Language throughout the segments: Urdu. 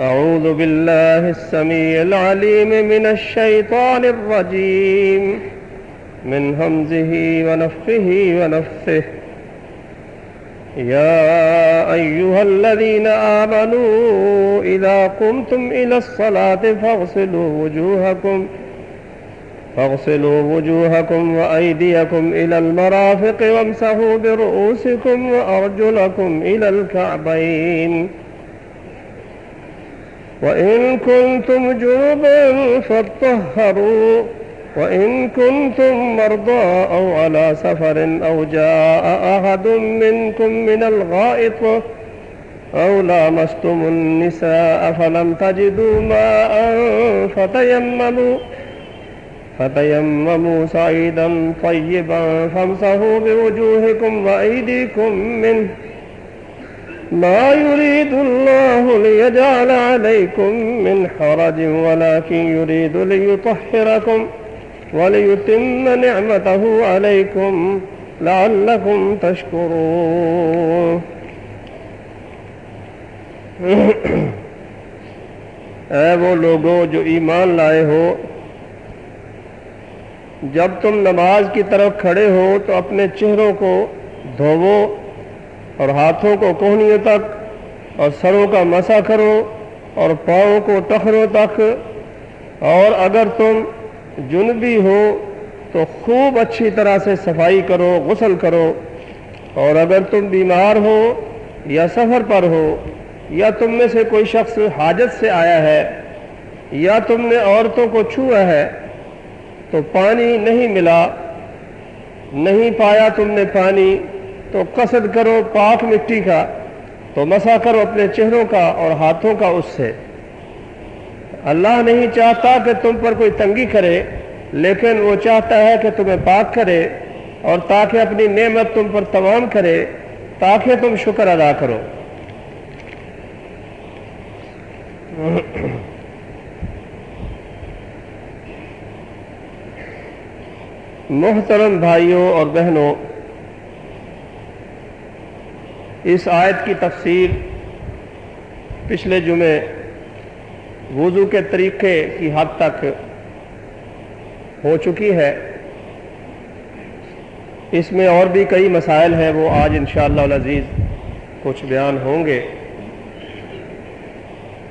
أعوذ بالله السميع العليم من الشيطان الرجيم. من همزه ونفخه ونفثه يا أيها الذين آمنوا إذا قمتم إلى الصلاة فاغسلوا وجوهكم فاغسلوا وجوهكم وأيديكم إلى المرافق وامسحوا برؤوسكم وأرجلكم إلى الكعبين. وإن كنتم جنبا فاطهروا وإن كنتم مرضى أو على سفر أو جاء أحد منكم من الغائط أو لامستم النساء فلم تجدوا ماء فتيمموا فتيمموا سعيدا طيبا فامسحوا بوجوهكم وأيديكم منه ما يريد الله ليجعل عليكم من حرج، ولكن يريد ليطهركم وليتم نعمته عليكم لعلكم تشكرون. اے وہ لوگوں جو ایمان لائے ہو، جب تم نماز کی طرف کھڑے ہو تو اپنے چہروں کو دھوو اور ہاتھوں کو کوہنیوں تک، اور سروں کا مسا کرو اور پاؤں کو ٹخروں تک۔ اور اگر تم جنبی ہو، تو خوب اچھی طرح سے صفائی کرو، غسل کرو۔ اور اگر تم بیمار ہو یا سفر پر ہو، یا تم میں سے کوئی شخص حاجت سے آیا ہے، یا تم نے عورتوں کو چھوا ہے، تو پانی نہیں ملا، نہیں پایا تم نے پانی۔ تو قصد کرو پاک مٹی کا، تو مسا کرو اپنے چہروں کا اور ہاتھوں کا اس سے۔ اللہ نہیں چاہتا کہ تم پر کوئی تنگی کرے، لیکن وہ چاہتا ہے کہ تمہیں پاک کرے اور تاکہ اپنی نعمت تم پر تمام کرے، تاکہ تم شکر ادا کرو۔ محترم بھائیوں اور بہنوں اس آیت کی تفسیر پچھلے جمعے وضو کے طریقے کی حد تک ہو چکی ہے۔ اس میں اور بھی کئی مسائل ہیں، وہ آج انشاءاللہ العزیز کچھ بیان ہوں گے۔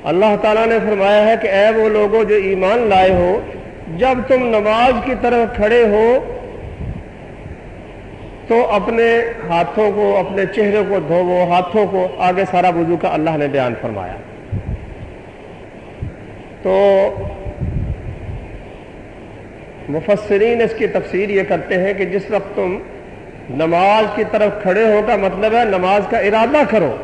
اللہ تعالیٰ نے فرمایا ہے کہ اے وہ لوگوں جو ایمان لائے ہو، جب تم نماز کی طرف کھڑے ہو تو اپنے ہاتھوں کو، اپنے چہرے کو دھوو، ہاتھوں کو آگے سارا وضو کا اللہ نے بیان فرمایا۔ تو مفسرین اس کی تفسیر یہ کرتے ہیں کہ جس وقت تم نماز کی طرف کھڑے ہو کا مطلب ہے نماز کا ارادہ کرو۔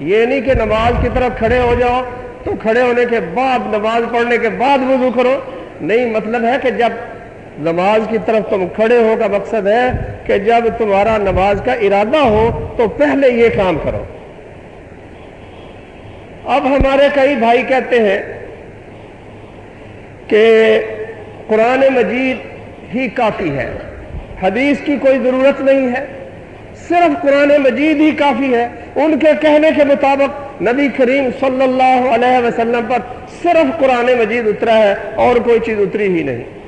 یہ نہیں کہ نماز کی طرف کھڑے ہو جاؤ تو کھڑے ہونے کے بعد، نماز پڑھنے کے بعد وضو کرو۔ نہیں مطلب ہے کہ جب نماز کی طرف تم کھڑے ہو کا مقصد ہے کہ جب تمہارا نماز کا ارادہ ہو تو پہلے یہ کام کرو۔ اب ہمارے کئی بھائی کہتے ہیں کہ قرآن مجید ہی کافی ہے، حدیث کی کوئی ضرورت نہیں ہے، صرف قرآن مجید ہی کافی ہے۔ ان کے کہنے کے مطابق نبی کریم صلی اللہ علیہ وسلم پر صرف قرآن مجید اترا ہے اور کوئی چیز اتری ہی نہیں۔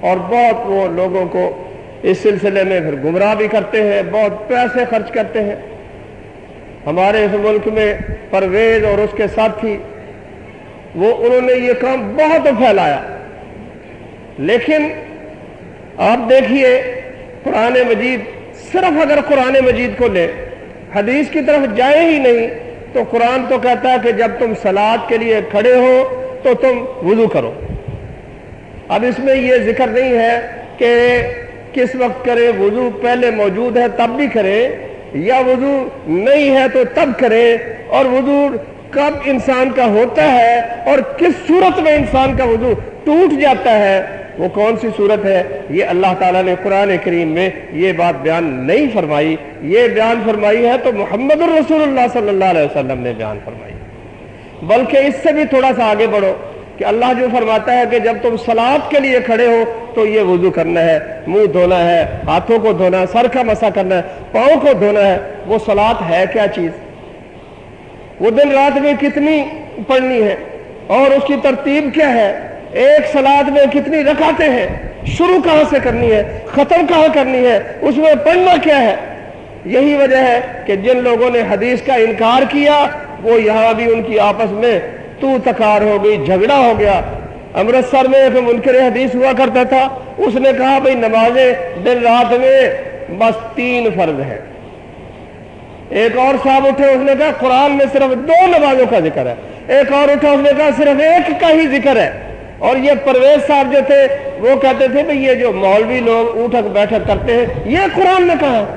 اور بہت وہ لوگوں کو اس سلسلے میں پھر گمراہ بھی کرتے ہیں، بہت پیسے خرچ کرتے ہیں۔ ہمارے اس ملک میں پرویز اور اس کے ساتھی، وہ انہوں نے یہ کام بہت پھیلایا۔ لیکن آپ دیکھیے، قرآن مجید صرف اگر قرآن مجید کو لے حدیث کی طرف جائے ہی نہیں، تو قرآن تو کہتا ہے کہ جب تم سلاد کے لیے کھڑے ہو، تو تم وضو کرو۔ اب اس میں یہ ذکر نہیں ہے کہ کس وقت کرے وضو پہلے موجود ہے تب بھی کرے، یا وضو نہیں ہے تو تب کرے، اور وضو کب انسان کا ہوتا ہے اور کس صورت میں انسان کا وضو ٹوٹ جاتا ہے، وہ کون سی صورت ہے؟ یہ اللہ تعالیٰ نے قرآن کریم میں یہ بات بیان نہیں فرمائی۔ یہ بیان فرمائی ہے تو محمد الرسول اللہ صلی اللہ علیہ وسلم نے بیان فرمائی۔ بلکہ اس سے بھی تھوڑا سا آگے بڑھو۔ کہ اللہ جو فرماتا ہے کہ جب تم سلاد کے لیے کھڑے ہو تو یہ وضو کرنا ہے، منہ دھونا ہے، ہاتھوں کو دھونا ہے، سر کا مسا کرنا ہے، پاؤں کو دھونا ہے، وہ سلاد ہے کیا چیز؟ وہ دن رات میں کتنی پڑھنی ہے؟ اور اس کی ترتیب کیا ہے؟ ایک سلاد میں کتنی رکھاتے ہیں؟ شروع کہاں سے کرنی ہے؟ ختم کہاں کرنی ہے؟ اس میں پڑھنا کیا ہے؟ یہی وجہ ہے کہ جن لوگوں نے حدیث کا انکار کیا، وہ یہاں بھی ان کی آپس میں تو تکار ہو گئی، جھگڑا ہو گیا۔ امرتسر میں ایک منکر حدیث ہوا کرتا تھا۔ اس نے کہا بھائی نمازیں دن رات میں بس تین فرض ہیں۔ ایک اور صاحب اٹھے، اس نے کہا، قرآن میں صرف دو نمازوں کا ذکر ہے۔ ایک اور اٹھا، اس نے کہا، صرف ایک کا ہی ذکر ہے۔ اور یہ پرویز صاحب جو تھے، وہ کہتے تھے، بھئی یہ جو مولوی لوگ اٹھک بیٹھک کرتے ہیں، یہ قرآن نے کہا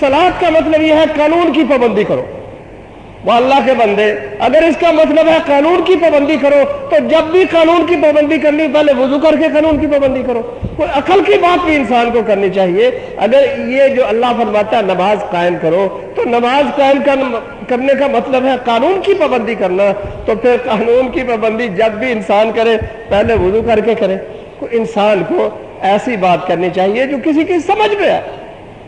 سلاد کا مطلب یہ ہے، قانون کی پابندی کرو۔ وہ اللہ کے بندے، اگر اس کا مطلب ہے قانون کی پابندی کرو، تو جب بھی قانون کی پابندی کرنی، پہلے وضو کر کے قانون کی پابندی کرو۔ کوئی عقل کی بات بھی انسان کو کرنی چاہیے۔ اگر یہ جو اللہ فرماتا ہے نماز قائم کرو، تو نماز قائم کرنے کا مطلب ہے قانون کی پابندی کرنا۔ تو پھر قانون کی پابندی جب بھی انسان کرے، پہلے وضو کر کے کرے۔ کوئی انسان کو ایسی بات کرنی چاہیے جو کسی کی سمجھ میں ہے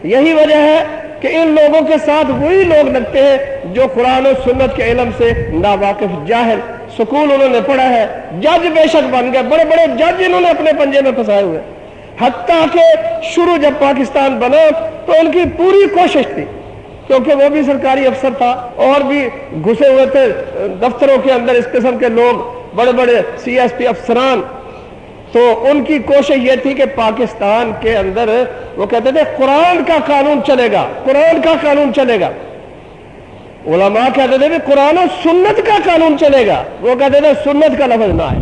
یہی وجہ ہے کہ ان لوگوں کے ساتھ وہی لوگ لگتے ہیں جو قرآن و سنت کے علم سے ناواقف جاہل سکول انہوں نے پڑھا ہے۔ جج بے شک بن گئے، بڑے بڑے جج انہوں نے اپنے پنجے میں پھنسائے ہوئے۔ حتیٰ کہ شروع جب پاکستان بنا تو ان کی پوری کوشش تھی، کیونکہ وہ بھی سرکاری افسر تھا اور بھی گھسے ہوئے تھے۔ دفتروں کے اندر اس قسم کے لوگ، بڑے بڑے سی ایس پی افسران تو ان کی کوشش یہ تھی کہ پاکستان کے اندر وہ کہتے تھے قرآن کا قانون چلے گا، قرآن کا قانون چلے گا۔ علماء کہتے تھے قرآن و سنت کا قانون چلے گا۔ وہ کہتے تھے سنت کا لفظ نہ آئے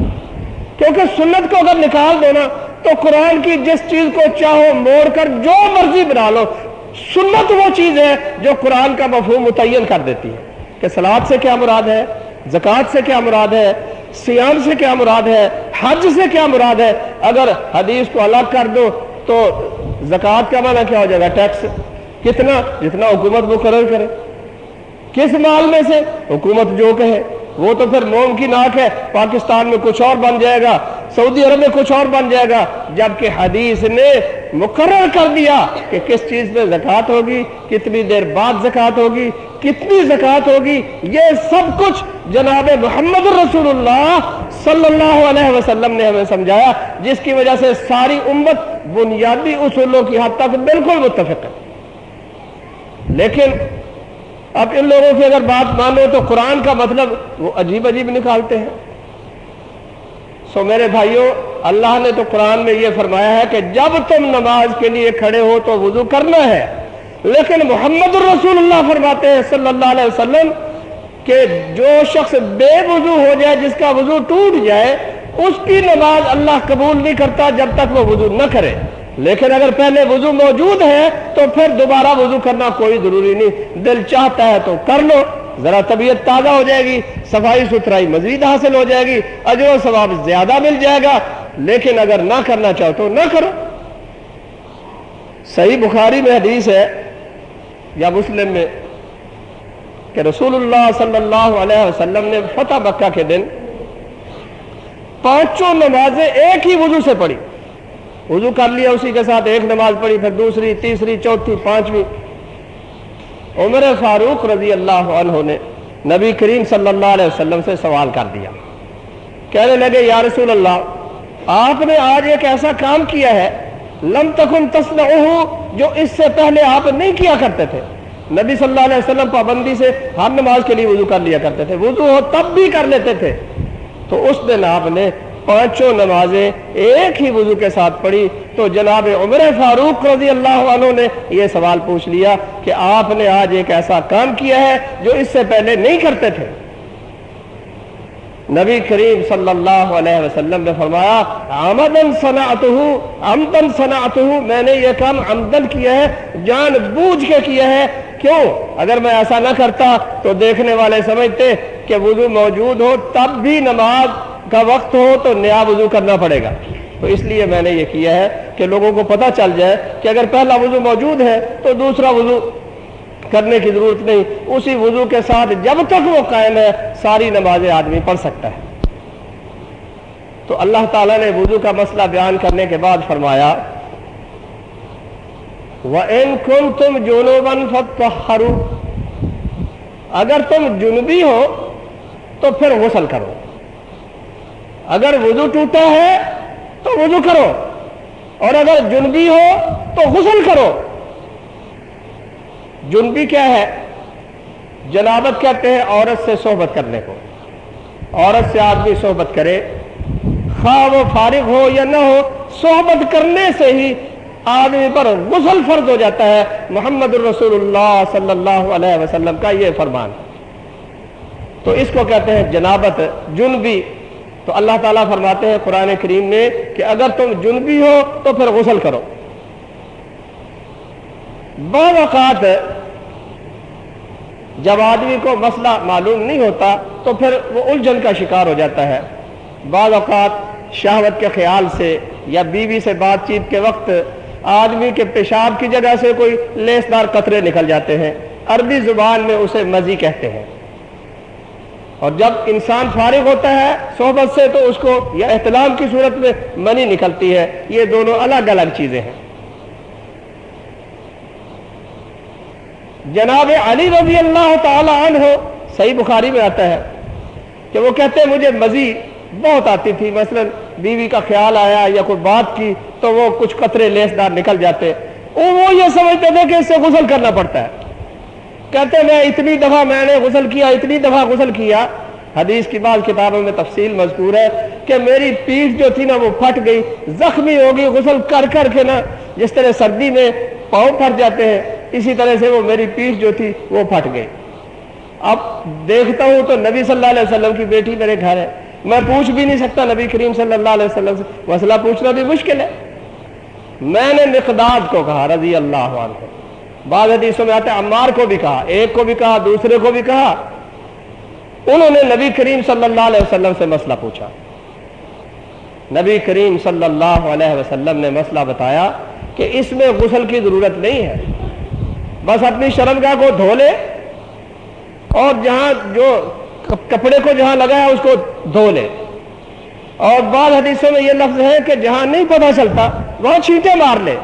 کیونکہ سنت کو اگر نکال دو نا تو قرآن کی جس چیز کو چاہو موڑ کر جو مرضی بنا لو، سنت وہ چیز ہے جو قرآن کا مفہوم متعین کر دیتی ہے۔ کہ سلاد سے کیا مراد ہے؟ زکوٰۃ سے کیا مراد ہے؟ سیام سے کیا مراد ہے؟ حج سے کیا مراد ہے؟ اگر حدیث کو الگ کر دو تو زکوٰۃ کا معنی کیا ہو جائے گا؟ ٹیکس۔ کتنا؟ جتنا حکومت مقرر کرے۔ کس مال میں سے؟ حکومت جو کہے۔ وہ تو پھر موم کی ناک ہے، پاکستان میں کچھ اور بن جائے گا، سعودی عرب میں کچھ اور بن جائے گا، جبکہ حدیث نے مقرر کر دیا کہ کس چیز پہ زکوٰۃ ہوگی، کتنی دیر بعد زکوٰۃ ہوگی، کتنی زکوٰۃ ہوگی، یہ سب کچھ جناب محمد رسول اللہ صلی اللہ علیہ وسلم نے ہمیں سمجھایا، جس کی وجہ سے ساری امت بنیادی اصولوں کی حد تک بالکل متفق ہے۔ لیکن اب ان لوگوں کی اگر بات مانو تو قرآن کا مطلب وہ عجیب عجیب نکالتے ہیں۔ سو میرے بھائیوں اللہ نے تو قرآن میں یہ فرمایا ہے کہ جب تم نماز کے لیے کھڑے ہو تو وضو کرنا ہے۔ لیکن محمد الرسول اللہ فرماتے ہیں صلی اللہ علیہ وسلم کہ جو شخص بے وضو ہو جائے، جس کا وضو ٹوٹ جائے، اس کی نماز اللہ قبول نہیں کرتا جب تک وہ وضو نہ کرے۔ لیکن اگر پہلے وضو موجود ہے تو پھر دوبارہ وضو کرنا کوئی ضروری نہیں۔ دل چاہتا ہے تو کر لو، ذرا طبیعت تازہ ہو جائے گی، صفائی ستھرائی مزید حاصل ہو جائے گی، اجر و ثواب زیادہ مل جائے گا۔ لیکن اگر نہ کرنا چاہو تو نہ کرو۔ صحیح بخاری میں حدیث ہے یا مسلم میں کہ رسول اللہ صلی اللہ علیہ وسلم نے فتح بکہ کے دن پانچوں نمازیں ایک ہی وضو سے پڑھی۔ وضو کر لیا اسی کے ساتھ ایک نماز پڑھی، پھر دوسری، تیسری، چوتھی، پانچویں۔ عمر فاروق رضی اللہ عنہ نے نبی کریم صلی اللہ علیہ وسلم سے سوال کر دیا۔ کہنے لگے، یا رسول اللہ، آپ نے آج ایک ایسا کام کیا ہے، لم تکن تصنعہ جو اس سے پہلے آپ نہیں کیا کرتے تھے۔ نبی صلی اللہ علیہ وسلم پابندی سے ہر نماز کے لیے وضو کر لیا کرتے تھے۔ وضو ہو تب بھی کر لیتے تھے۔ تو اس دن آپ نے پانچوں نمازیں ایک ہی وضو کے ساتھ پڑھی، تو جناب عمر فاروق رضی اللہ عنہ نے یہ سوال پوچھ لیا کہ آپ نے آج ایک ایسا کام کیا ہے جو اس سے پہلے نہیں کرتے تھے؟ نبی کریم صلی اللہ علیہ وسلم نے فرمایا، آمدن آمدن میں نے یہ کام آمدن کیا ہے، جان بوجھ کے کیا ہے۔ کیوں؟ اگر میں ایسا نہ کرتا تو دیکھنے والے سمجھتے کہ وضو موجود ہو تب بھی نماز کا وقت ہو تو نیا وضو کرنا پڑے گا۔ تو اس لیے میں نے یہ کیا ہے کہ لوگوں کو پتہ چل جائے کہ اگر پہلا وضو موجود ہے تو دوسرا وضو کرنے کی ضرورت نہیں۔ اسی وضو کے ساتھ جب تک وہ قائم ہے، ساری نمازیں آدمی پڑھ سکتا ہے۔ تو اللہ تعالیٰ نے وضو کا مسئلہ بیان کرنے کے بعد فرمایا، وَإِن كُنْتُمْ جُنُوبًا فَاتَّحَّرُوا اگر تم جنوبی ہو تو پھر غسل کرو۔ اگر وضو ٹوٹا ہے تو وضو کرو اور اگر جنبی ہو تو غسل کرو جنبی کیا ہے جنابت کہتے ہیں عورت سے صحبت کرنے کو عورت سے آدمی صحبت کرے خواہ وہ فارغ ہو یا نہ ہو صحبت کرنے سے ہی آدمی پر غسل فرض ہو جاتا ہے محمد الرسول اللہ صلی اللہ علیہ وسلم کا یہ فرمان تو اس کو کہتے ہیں جنابت جنبی تو اللہ تعالیٰ فرماتے ہیں قرآن کریم میں کہ اگر تم جنبی ہو تو پھر غسل کرو۔ بعض اوقات جب آدمی کو مسئلہ معلوم نہیں ہوتا تو پھر وہ الجھن کا شکار ہو جاتا ہے۔ بعض اوقات شہوت کے خیال سے یا بیوی سے بات چیت کے وقت آدمی کے پیشاب کی جگہ سے کوئی لیسدار قطرے نکل جاتے ہیں۔ عربی زبان میں اسے مزی کہتے ہیں۔ اور جب انسان فارغ ہوتا ہے صحبت سے تو اس کو یا احتلام کی صورت میں منی نکلتی ہے۔ یہ دونوں الگ الگ چیزیں ہیں۔ جناب علی رضی اللہ تعالی عنہ، صحیح بخاری میں آتا ہے کہ وہ کہتے ہیں، مجھے مزید بہت آتی تھی۔ مثلا بیوی کا خیال آیا یا کوئی بات کی تو وہ کچھ قطرے لیسدار نکل جاتے۔ وہ یہ سمجھتے تھے کہ اس سے غسل کرنا پڑتا ہے۔ کہتے میں اتنی دفعہ میں نے غسل کیا، اتنی دفعہ غسل کیا۔ حدیث کی بعض کتابوں میں تفصیل مذکور ہے کہ میری پیٹھ جو تھی نا وہ پھٹ گئی، زخمی ہوگی غسل کر کر کے نا جس طرح سردی میں پاؤں پھٹ جاتے ہیں، اسی طرح سے وہ میری پیٹھ جو تھی وہ پھٹ گئی۔ اب دیکھتا ہوں تو نبی صلی اللہ علیہ وسلم کی بیٹی میرے گھر ہے۔ میں پوچھ بھی نہیں سکتا نبی کریم صلی اللہ علیہ وسلم سے۔ مسئلہ پوچھنا بھی مشکل ہے۔ میں نے مقداد کو کہا رضی اللہ عنہ۔ بعض حدیثوں میں آتے عمار کو بھی کہا، ایک کو بھی کہا، دوسرے کو بھی کہا۔ انہوں نے نبی کریم صلی اللہ علیہ وسلم سے مسئلہ پوچھا۔ نبی کریم صلی اللہ علیہ وسلم نے مسئلہ بتایا کہ اس میں غسل کی ضرورت نہیں ہے۔ بس اپنی شرمگاہ کو دھو لے اور جہاں جو کپڑے کو جہاں لگا ہے اس کو دھو لے۔ اور بعض حدیثوں میں یہ لفظ ہے کہ جہاں نہیں پتا چلتا، وہاں چھینٹے مار لے۔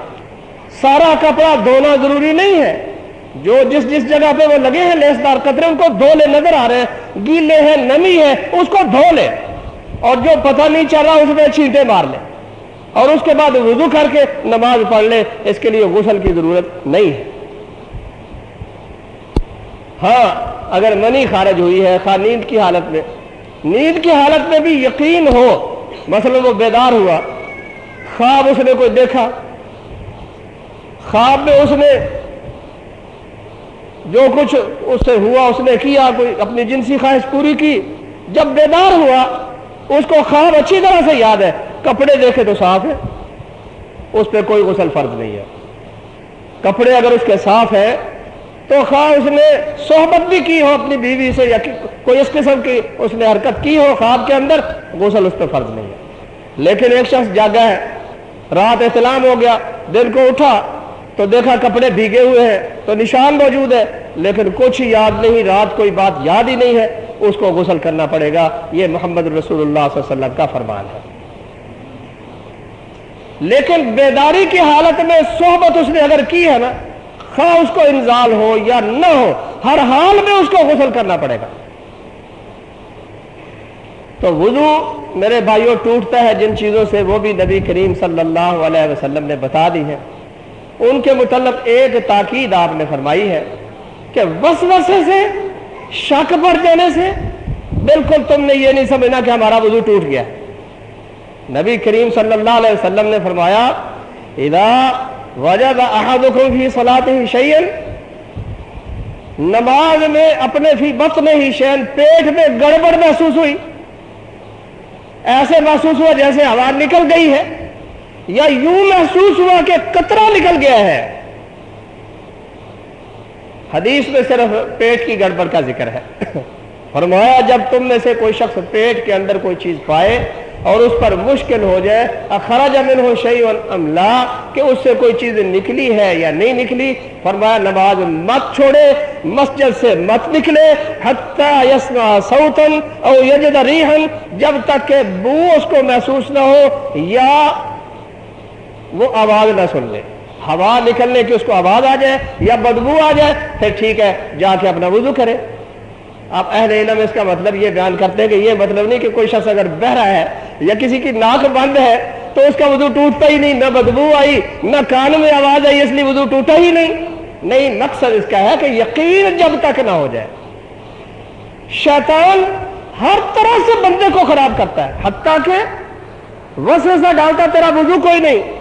سارا کپڑا دھونا ضروری نہیں ہے۔ جو جس جس جگہ پہ وہ لگے ہیں لیسدار قطرے، ان کو دھو لے نظر آ رہے ہیں۔ گیلے ہیں، نمی ہے اس کو دھو لے۔ اور جو پتہ نہیں چل رہا، اس میں چھینٹے مار لے۔ اور اس کے بعد وضو کر کے نماز پڑھ لے۔ اس کے لیے غسل کی ضرورت نہیں ہے۔ ہاں اگر منی خارج ہوئی ہے، خواہ نیند کی حالت میں۔ نیند کی حالت میں بھی یقین ہو۔ مثلا وہ بیدار ہوا، خواب اس نے کوئی دیکھا۔ خواب میں اس نے جو کچھ اس سے ہوا، اس نے کیا، کوئی اپنی جنسی خواہش پوری کی؟ جب بیدار ہوا، اس کو خواب اچھی طرح سے یاد ہے۔ کپڑے دیکھے تو صاف ہے، اس پہ کوئی غسل فرض نہیں ہے۔ کپڑے اگر اس کے صاف ہے تو خواہ اس نے صحبت بھی کی ہو، اپنی بیوی سے یا کوئی اس قسم کی اس نے حرکت کی ہو خواب کے اندر، غسل اس پہ فرض نہیں ہے۔ لیکن ایک شخص جاگا ہے، رات احتلام ہو گیا، دن کو اٹھا تو دیکھا کپڑے بھیگے ہوئے ہیں، تو نشان موجود ہے۔ لیکن کچھ یاد نہیں، رات کوئی بات یاد ہی نہیں ہے۔ اس کو غسل کرنا پڑے گا۔ یہ محمد رسول اللہ صلی اللہ علیہ وسلم کا فرمان ہے۔ لیکن بیداری کی حالت میں صحبت اس نے اگر کی ہے نا، خواہ اس کو انزال ہو یا نہ ہو، ہر حال میں اس کو غسل کرنا پڑے گا۔ تو وضو میرے بھائیوں ٹوٹتا ہے، جن چیزوں سے وہ بھی نبی کریم صلی اللہ علیہ وسلم نے بتا دی ہے ان کے متعلق ایک تاکید آپ نے فرمائی ہے کہ وسوسے سے، شک پڑ جانے سے بالکل تم نے یہ نہیں سمجھنا کہ ہمارا وضو ٹوٹ گیا۔ نبی کریم صلی اللہ علیہ وسلم نے فرمایا، اذا وجد احدکم فی صلاته شیئا نماز میں اپنے فی بطن ہی شین پیٹ میں گڑبڑ محسوس ہوئی۔ ایسے محسوس ہوا جیسے ہوا نکل گئی ہے۔ یا یوں محسوس ہوا کہ قطرہ نکل گیا ہے۔ حدیث میں صرف پیٹ کی گڑبڑ کا ذکر ہے۔ فرمایا جب تم میں سے کوئی شخص پیٹ کے اندر کوئی چیز پائے اور اس پر مشکل ہو جائے اخراج من ہو شعی املا کہ اس سے کوئی چیز نکلی ہے یا نہیں نکلی، فرمایا نماز مت چھوڑے، مسجد سے مت نکلے، حتی یسنا سوتن او یجد ریحن جب تک کہ بو اس کو محسوس نہ ہو یا وہ آواز نہ سن لے۔ ہوا نکلنے کی اس کو آواز آ جائے یا بدبو آ جائے، پھر ٹھیک ہے، جا کے اپنا وضو کرے۔ آپ اہل علم اس کا مطلب یہ بیان کرتے ہیں کہ یہ مطلب نہیں کہ کوئی شخص اگر بہ رہا ہے یا کسی کی ناک بند ہے تو اس کا وضو ٹوٹتا ہی نہیں، نہ بدبو آئی، نہ کان میں آواز آئی، اس لیے وضو ٹوٹا ہی نہیں۔ نہیں، مقصد اس کا ہے کہ یقین جب تک نہ ہو جائے۔ شیطان ہر طرح سے بندے کو خراب کرتا ہے، حتیٰ کہ وسوسہ ڈالتا تیرا وضو کوئی نہیں۔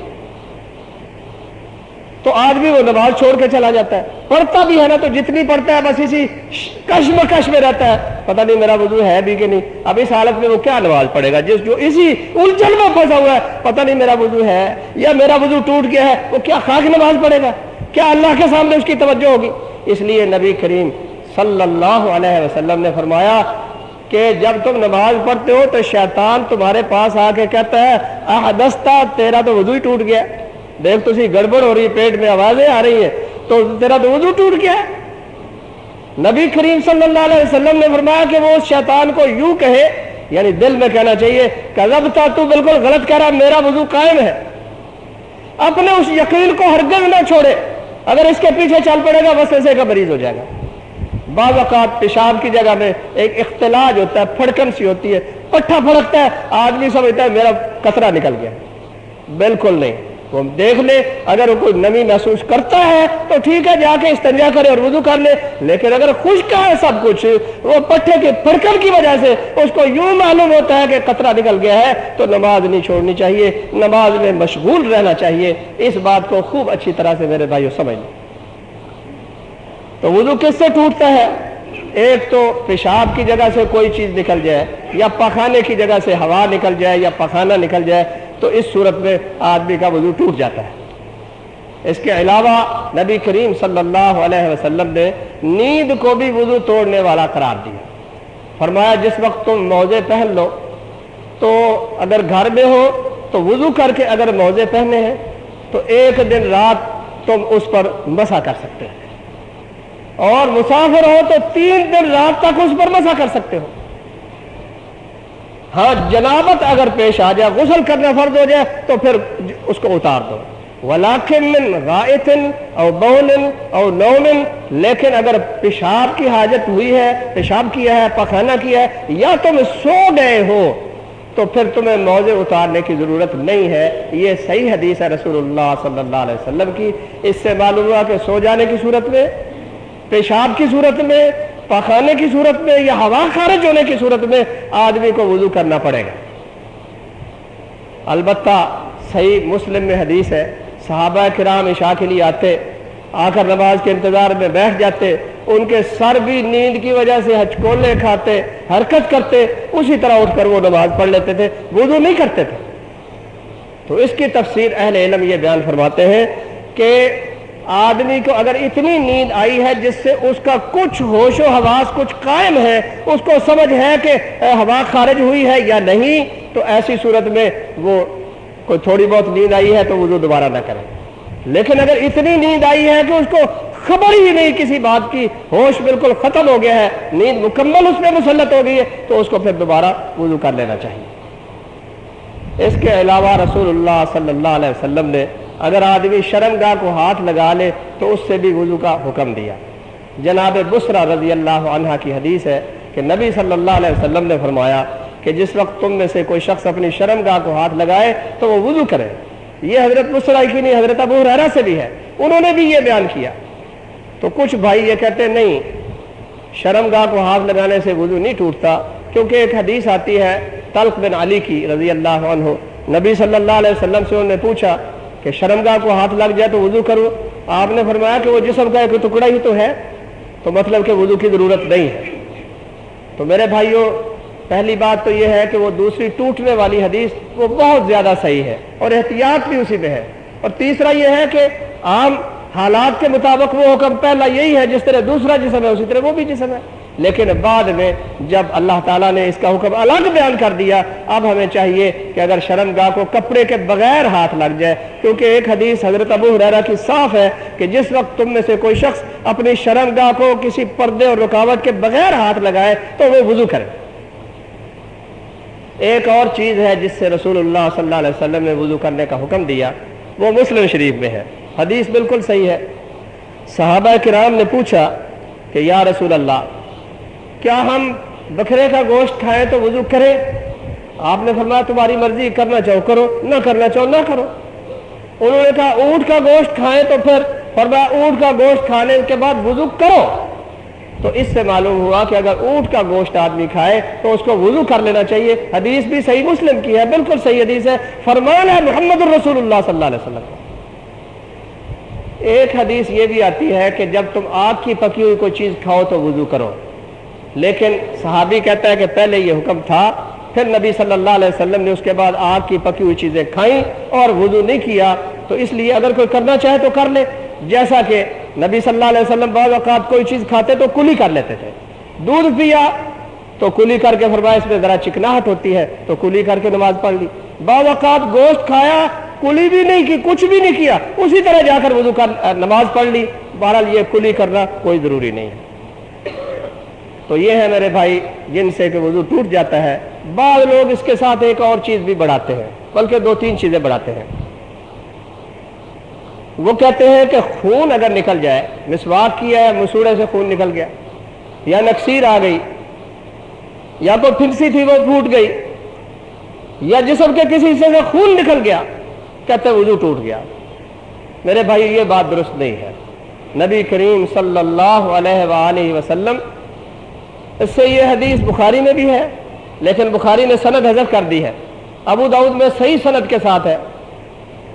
آج بھی وہ نماز چھوڑ کے چلا جاتا ہے۔ پڑھتا بھی ہے نا تو جتنی پڑھتا ہے بس اسی کشم کش میں رہتا ہے۔ پتہ نہیں میرا وضو ہے بھی کہ نہیں۔ اب اس حالت میں وہ کیا نماز پڑھے گا؟ جس جو اسی الجھن میں پھنسا ہوا ہے۔ پتہ نہیں میرا وضو ہے یا میرا وضو ٹوٹ گیا ہے۔ وہ کیا خاک نماز پڑھے گا؟ کیا اللہ کے سامنے اس کی توجہ ہوگی؟ اس لیے نبی کریم صلی اللہ علیہ وسلم نے فرمایا کہ جب تم نماز پڑھتے ہو تو شیطان تمہارے پاس آ کے کہتا ہے احدستہ تیرا تو وضو ہی ٹوٹ گیا۔ دیکھ تو گڑبڑ ہو رہی ہے، پیٹ میں آوازیں آ رہی ہیں۔ تو تیرا تو وضو ٹوٹ گیا۔ نبی کریم صلی اللہ علیہ وسلم نے فرمایا کہ وہ اس شیطان کو یوں کہے یعنی دل میں کہنا چاہیے کہ رب تا تو بالکل غلط کہہ رہا میرا وضو قائم ہے۔ اپنے اس یقین کو ہرگز نہ چھوڑے۔ اگر اس کے پیچھے چل پڑے گا، وسوسے کا مریض ہو جائے گا۔ بعض اوقات پیشاب کی جگہ میں ایک اختلاج ہوتا ہے، پھڑکن سی ہوتی ہے، پٹھا پھڑکتا ہے، آدمی سمجھتا ہے، میرا کترا نکل گیا۔ بالکل نہیں۔ وہ دیکھ لے اگر وہ کوئی نمی محسوس کرتا ہے تو ٹھیک ہے، جا کے استنجا کرے اور وضو کر لے لیکن اگر خشک ہے سب کچھ، وہ پٹھے کے پھڑکن کی وجہ سے اس کو یوں معلوم ہوتا ہے کہ قطرہ نکل گیا ہے، تو نماز نہیں چھوڑنی چاہیے۔ نماز میں مشغول رہنا چاہیے۔ اس بات کو خوب اچھی طرح سے میرے بھائیو سمجھ لیں۔ تو وضو کس سے ٹوٹتا ہے؟ ایک تو پیشاب کی جگہ سے کوئی چیز نکل جائے، یا پخانے کی جگہ سے ہوا نکل جائے، یا پخانہ نکل جائے۔ تو اس صورت میں آدمی کا وضو ٹوٹ جاتا ہے۔ اس کے علاوہ نبی کریم صلی اللہ علیہ وسلم نے نیند کو بھی وضو توڑنے والا قرار دیا۔ فرمایا، جس وقت تم موزے پہن لو، تو اگر گھر میں ہو تو وضو کر کے اگر موزے پہنے ہیں، تو ایک دن رات تم اس پر مسا کر سکتے ہو اور مسافر ہو تو تین دن رات تک اس پر مسا کر سکتے ہو۔ ہاں جنابت اگر پیش آ جائے، غسل کرنا فرض ہو جائے، تو پھر اس کو اتار دو۔ او بول او نوم، لیکن اگر پیشاب کی حاجت ہوئی ہے، پیشاب کیا ہے پخانا کیا ہے، یا تم سو گئے ہو، تو پھر تمہیں موزے اتارنے کی ضرورت نہیں ہے۔ یہ صحیح حدیث ہے رسول اللہ صلی اللہ علیہ وسلم کی۔ اس سے معلوم ہوا کہ سو جانے کی صورت میں، پیشاب کی صورت میں پخانے کی صورت میں یا ہوا خارج ہونے کی صورت میں آدمی کو وضو کرنا پڑے گا۔ البتہ صحیح مسلم میں حدیث ہے، صحابہ کرام عشاء کے لیے آتے آ کر نماز کے انتظار میں بیٹھ جاتے، ان کے سر بھی نیند کی وجہ سے ہچکولے کھاتے، حرکت کرتے، اسی طرح اٹھ کر وہ نماز پڑھ لیتے تھے، وضو نہیں کرتے تھے۔ تو اس کی تفسیر اہل علم یہ بیان فرماتے ہیں کہ آدمی کو اگر اتنی نیند آئی ہے جس سے اس کا کچھ ہوش و حواس کچھ قائم ہے، اس کو سمجھ ہے کہ ہوا خارج ہوئی ہے یا نہیں، تو ایسی صورت میں وہ کوئی تھوڑی بہت نیند آئی ہے تو وہ دوبارہ نہ کرے۔ لیکن اگر اتنی نیند آئی ہے کہ اس کو خبر ہی نہیں کسی بات کی، ہوش بالکل ختم ہو گیا ہے، نیند مکمل اس میں مسلط ہو گئی ہے، تو اس کو پھر دوبارہ وضو کر لینا چاہیے۔ اس کے علاوہ رسول اللہ صلی اللہ علیہ وسلم نے اگر آدمی شرم گاہ کو ہاتھ لگا لے تو اس سے بھی وضو کا حکم دیا۔ جناب بسرا رضی اللہ عنہ کی حدیث ہے کہ نبی صلی اللہ علیہ وسلم نے فرمایا کہ جس وقت تم میں سے کوئی شخص اپنی شرم گاہ کو ہاتھ لگائے تو وہ وضو کرے۔ یہ حضرت بسرا کی نہیں، حضرت ابو حرا سے بھی ہے۔ انہوں نے بھی یہ بیان کیا۔ تو کچھ بھائی یہ کہتے نہیں شرم گاہ کو ہاتھ لگانے سے وضو نہیں ٹوٹتا۔ کیونکہ ایک حدیث آتی ہے، تلق بن علی کی رضی اللہ عنہ۔ نبی صلی اللہ علیہ وسلم سے انہوں نے پوچھا کہ شرم گاہ کو ہاتھ لگ جائے تو وضو کرو۔ آپ نے فرمایا کہ وہ جسم کا ایک ٹکڑا ہی تو ہے، تو مطلب کہ وضو کی ضرورت نہیں ہے۔ تو میرے بھائیوں پہلی بات تو یہ ہے کہ وہ دوسری ٹوٹنے والی حدیث وہ بہت زیادہ صحیح ہے اور احتیاط بھی اسی میں ہے۔ اور تیسرا یہ ہے کہ عام حالات کے مطابق وہ حکم پہلا یہی ہے، جس طرح دوسرا جسم ہے، اسی طرح وہ بھی جسم ہے۔ لیکن بعد میں جب اللہ تعالیٰ نے اس کا حکم الگ بیان کر دیا، اب ہمیں چاہیے کہ اگر شرم گاہ کو کپڑے کے بغیر ہاتھ لگ جائے، کیونکہ ایک حدیث حضرت ابو حریرہ کی صاف ہے کہ جس وقت تم میں سے کوئی شخص اپنی شرم گاہ کو کسی پردے اور رکاوٹ کے بغیر ہاتھ لگائے تو وہ وضو کرے۔ ایک اور چیز ہے جس سے رسول اللہ صلی اللہ علیہ وسلم نے وضو کرنے کا حکم دیا، وہ مسلم شریف میں ہے۔ حدیث بالکل صحیح ہے۔ صحابہ کرام نے پوچھا کہ یا رسول اللہ کیا ہم بکرے کا گوشت کھائیں تو وضو کریں؟ آپ نے فرمایا تمہاری مرضی، کرنا چاہو، کرو، نہ کرنا چاہو، نہ کرو۔ انہوں نے کہا، اونٹ کا گوشت کھائیں تو پھر فرمایا اونٹ کا گوشت کھانے کے بعد وضو کرو۔ تو اس سے معلوم ہوا کہ اگر اونٹ کا گوشت آدمی کھائے تو اس کو وضو کر لینا چاہیے۔ حدیث بھی صحیح مسلم کی ہے، بالکل صحیح حدیث ہے۔ فرمان ہے محمد الرسول اللہ صلی اللہ علیہ وسلم۔ ایک حدیث یہ بھی آتی ہے کہ جب تم آگ کی پکی ہوئی کوئی چیز کھاؤ تو وضو کرو۔ لیکن صحابی کہتا ہے کہ پہلے یہ حکم تھا، پھر نبی صلی اللہ علیہ وسلم نے اس کے بعد آگ کی پکی ہوئی چیزیں کھائیں اور وضو نہیں کیا، تو اس لیے اگر کوئی کرنا چاہے تو کر لے۔ جیسا کہ نبی صلی اللہ علیہ وسلم بعض اوقات کوئی چیز کھاتے تو کلی کر لیتے تھے۔ دودھ پیا تو کلی کر کے فرمایا اس میں ذرا چکناہٹ ہوتی ہے، تو کلی کر کے نماز پڑھ لی۔ بعض اوقات گوشت کھایا، کلی بھی نہیں کی، کچھ بھی نہیں کیا، اسی طرح جا کر وضو کر، نماز پڑھ لی۔ بہرحال یہ کلی کرنا کوئی ضروری نہیں ہے۔ تو یہ ہے میرے بھائی، جن سے کہ وضو ٹوٹ جاتا ہے، بعض لوگ اس کے ساتھ ایک اور چیز بھی بڑھاتے ہیں، بلکہ دو تین چیزیں بڑھاتے ہیں۔ وہ کہتے ہیں کہ خون اگر نکل جائے، مسواک کیا ہے، مسوڑے سے خون نکل گیا، یا نقصیر آ گئی، یا تو پھنسی تھی، وہ پھوٹ گئی، یا جسم کے کسی حصے سے خون نکل گیا، کہتے وضو ٹوٹ گیا۔ میرے بھائی، یہ بات درست نہیں ہے۔ نبی کریم صلی اللہ علیہ وآلہ وسلم اس سے یہ حدیث بخاری میں بھی ہے، لیکن بخاری نے سند حضرت کر دی ہے۔ ابو داود میں صحیح سند کے ساتھ ہے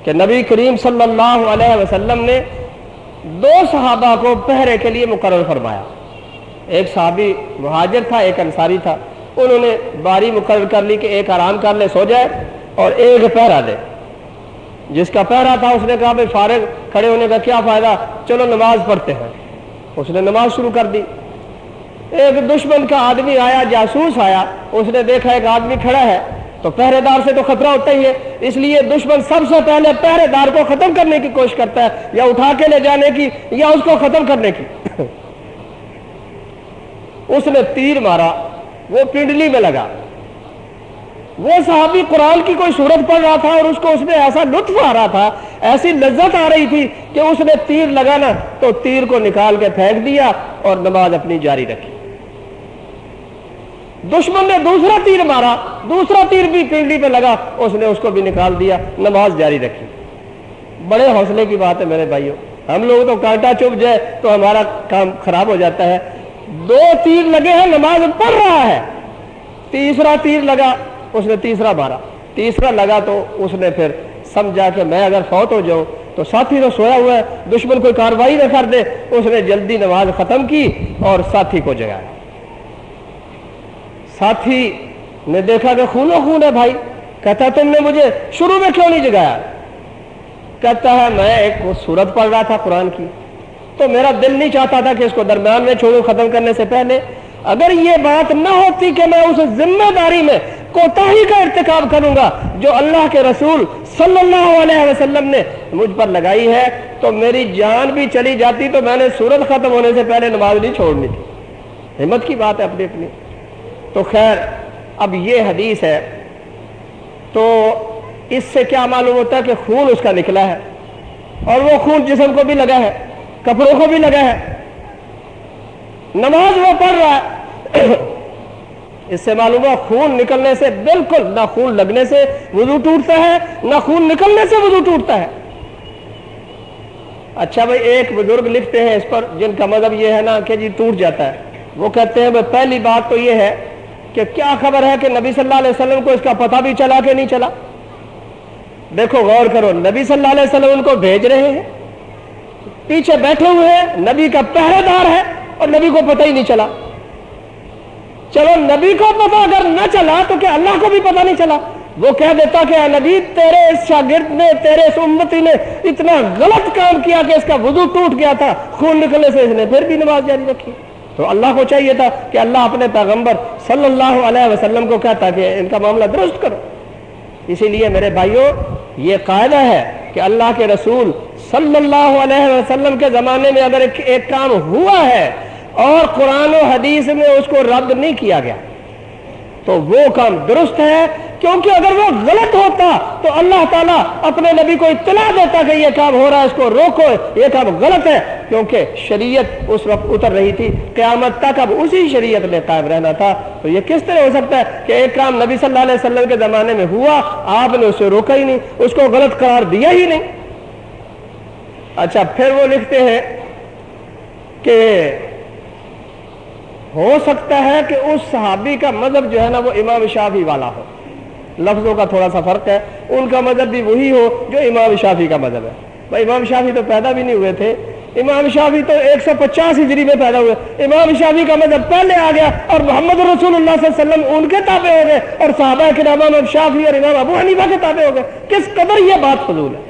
کہ نبی کریم صلی اللہ علیہ وسلم نے دو صحابہ کو پہرے کے لیے مقرر فرمایا۔ ایک صحابی مہاجر تھا، ایک انصاری تھا۔ انہوں نے باری مقرر کر لی کہ ایک آرام کر لے، سو جائے اور ایک پہرا دے۔ جس کا پہرا تھا، اس نے کہا بھائی فارغ کھڑے ہونے کا کیا فائدہ؟ چلو نماز پڑھتے ہیں۔ اس نے نماز شروع کر دی۔ ایک دشمن کا آدمی آیا، جاسوس آیا، اس نے دیکھا ایک آدمی کھڑا ہے۔ تو پہرے دار سے تو خطرہ ہوتا ہی ہے اس لیے دشمن سب سے پہلے پہرے دار کو ختم کرنے کی کوشش کرتا ہے، یا اٹھا کے لے جانے کی، یا اس کو ختم کرنے کی۔ اس نے تیر مارا، وہ پنڈلی میں لگا۔ وہ صحابی قرآن کی کوئی صورت پڑھ رہا تھا اور اس کو اس میں ایسا لطف آ رہا تھا، ایسی لذت آ رہی تھی کہ اس نے تیر لگانا تو تیر کو نکال کے پھینک دیا اور نماز اپنی جاری رکھی۔ دشمن نے دوسرا تیر مارا، دوسرا تیر بھی پنڈلی پہ لگا، اس نے اس کو بھی نکال دیا، نماز جاری رکھی۔ بڑے حوصلے کی بات ہے میرے بھائیوں ہم لوگ تو کانٹا چپ جائے تو ہمارا کام خراب ہو جاتا ہے۔ دو تیر لگے ہیں، نماز پڑھ رہا ہے۔ تیسرا تیر لگا، اس نے تیسرا مارا۔ تیسرا لگا تو اس نے پھر سمجھا کہ میں اگر فوت ہو جاؤں تو ساتھی تو سویا ہوا ہے، دشمن کوئی کاروائی نہ کر دے۔ اس نے جلدی نماز ختم کی اور ساتھی کو جگایا۔ ساتھی نے دیکھا کہ خون و خون ہے بھائی، کہتا تم نے مجھے شروع میں کیوں نہیں جگایا؟ کہتا ہے میں ایک سورت پڑھ رہا تھا قرآن کی، تو میرا دل نہیں چاہتا تھا کہ اس کو درمیان میں چھوڑوں ختم کرنے سے پہلے۔ اگر یہ بات نہ ہوتی کہ میں اس ذمہ داری میں کوتاہی کا ارتکاب کروں گا جو اللہ کے رسول صلی اللہ علیہ وسلم نے مجھ پر لگائی ہے، تو میری جان بھی چلی جاتی تو میں نے سورت ختم ہونے سے پہلے نماز نہیں چھوڑنی تھی۔ ہمت کی بات ہے اپنی اپنی۔ تو خیر، اب یہ حدیث ہے، تو اس سے کیا معلوم ہوتا ہے کہ خون اس کا نکلا ہے؟ اور وہ خون جسم کو بھی لگا ہے، کپڑوں کو بھی لگا ہے۔ نماز وہ پڑھ رہا ہے۔ اس سے معلوم ہوا خون نکلنے سے بالکل، نہ خون لگنے سے وضو ٹوٹتا ہے، نہ خون نکلنے سے وضو ٹوٹتا ہے۔ اچھا بھائی، ایک بزرگ لکھتے ہیں اس پر، جن کا مذہب یہ ہے نا کہ جی ٹوٹ جاتا ہے۔ وہ کہتے ہیں، بھائی، پہلی بات تو یہ ہے کہ کیا خبر ہے کہ نبی صلی اللہ علیہ وسلم کو اس کا پتہ بھی چلا کہ نہیں چلا؟ دیکھو، غور کرو، نبی صلی اللہ علیہ وسلم ان کو بھیج رہے ہیں، پیچھے بیٹھے ہوئے ہیں، نبی کا پہرے دار ہے اور نبی کو پتہ ہی نہیں چلا۔ چلو، نبی کو پتا اگر نہ چلا تو کیا اللہ کو بھی پتا نہیں چلا؟ وہ کہہ دیتا کہ نبی، تیرے اس شاگرد نے، تیرے اس امتی نے اتنا غلط کام کیا کہ اس کا وضو ٹوٹ گیا تھا، خون نکلنے سے اس نے پھر بھی نماز جاری رکھی۔ تو اللہ کو چاہیے تھا کہ اللہ اپنے پیغمبر صلی اللہ علیہ وسلم کو کہتا کہ ان کا معاملہ درست کرو۔ اسی لیے میرے بھائیوں یہ قاعدہ ہے کہ اللہ کے رسول صلی اللہ علیہ وسلم کے زمانے میں اگر ایک کام ہوا ہے اور قرآن و حدیث میں اس کو رد نہیں کیا گیا تو وہ کام درست ہے؟ کیونکہ اگر وہ غلط ہوتا تو اللہ تعالیٰ اپنے نبی کو اطلاع دیتا کہ یہ کام ہو رہا ہے، اس کو روکو، یہ کام غلط ہے۔ کیونکہ شریعت اس وقت اتر رہی تھی، قیامت تک اب اسی شریعت میں قائم رہنا تھا۔ تو یہ کس طرح ہو سکتا ہے کہ ایک کام نبی صلی اللہ علیہ وسلم کے زمانے میں ہوا، آپ نے اسے روکا ہی نہیں، اس کو غلط قرار دیا ہی نہیں؟ اچھا پھر وہ لکھتے ہیں کہ ہو سکتا ہے کہ اس صحابی کا مذہب جو ہے نا وہ امام شافی والا ہو۔ لفظوں کا تھوڑا سا فرق ہے۔ ان کا مذہب بھی وہی ہو جو امام شافی کا مذہب ہے۔ بھائی، امام شافی تو پیدا بھی نہیں ہوئے تھے۔ امام شافی تو ایک سو پچاس ہجری میں پیدا ہوئے۔ امام شافی کا مذہب پہلے آ گیا اور محمد رسول اللہ صلی اللہ علیہ وسلم ان کے تابع ہو گئے اور صحابہ کے نام امام شافی اور امام ابو حنیفہ کے تابع ہو گئے۔ کس قدر یہ بات فضول ہے؟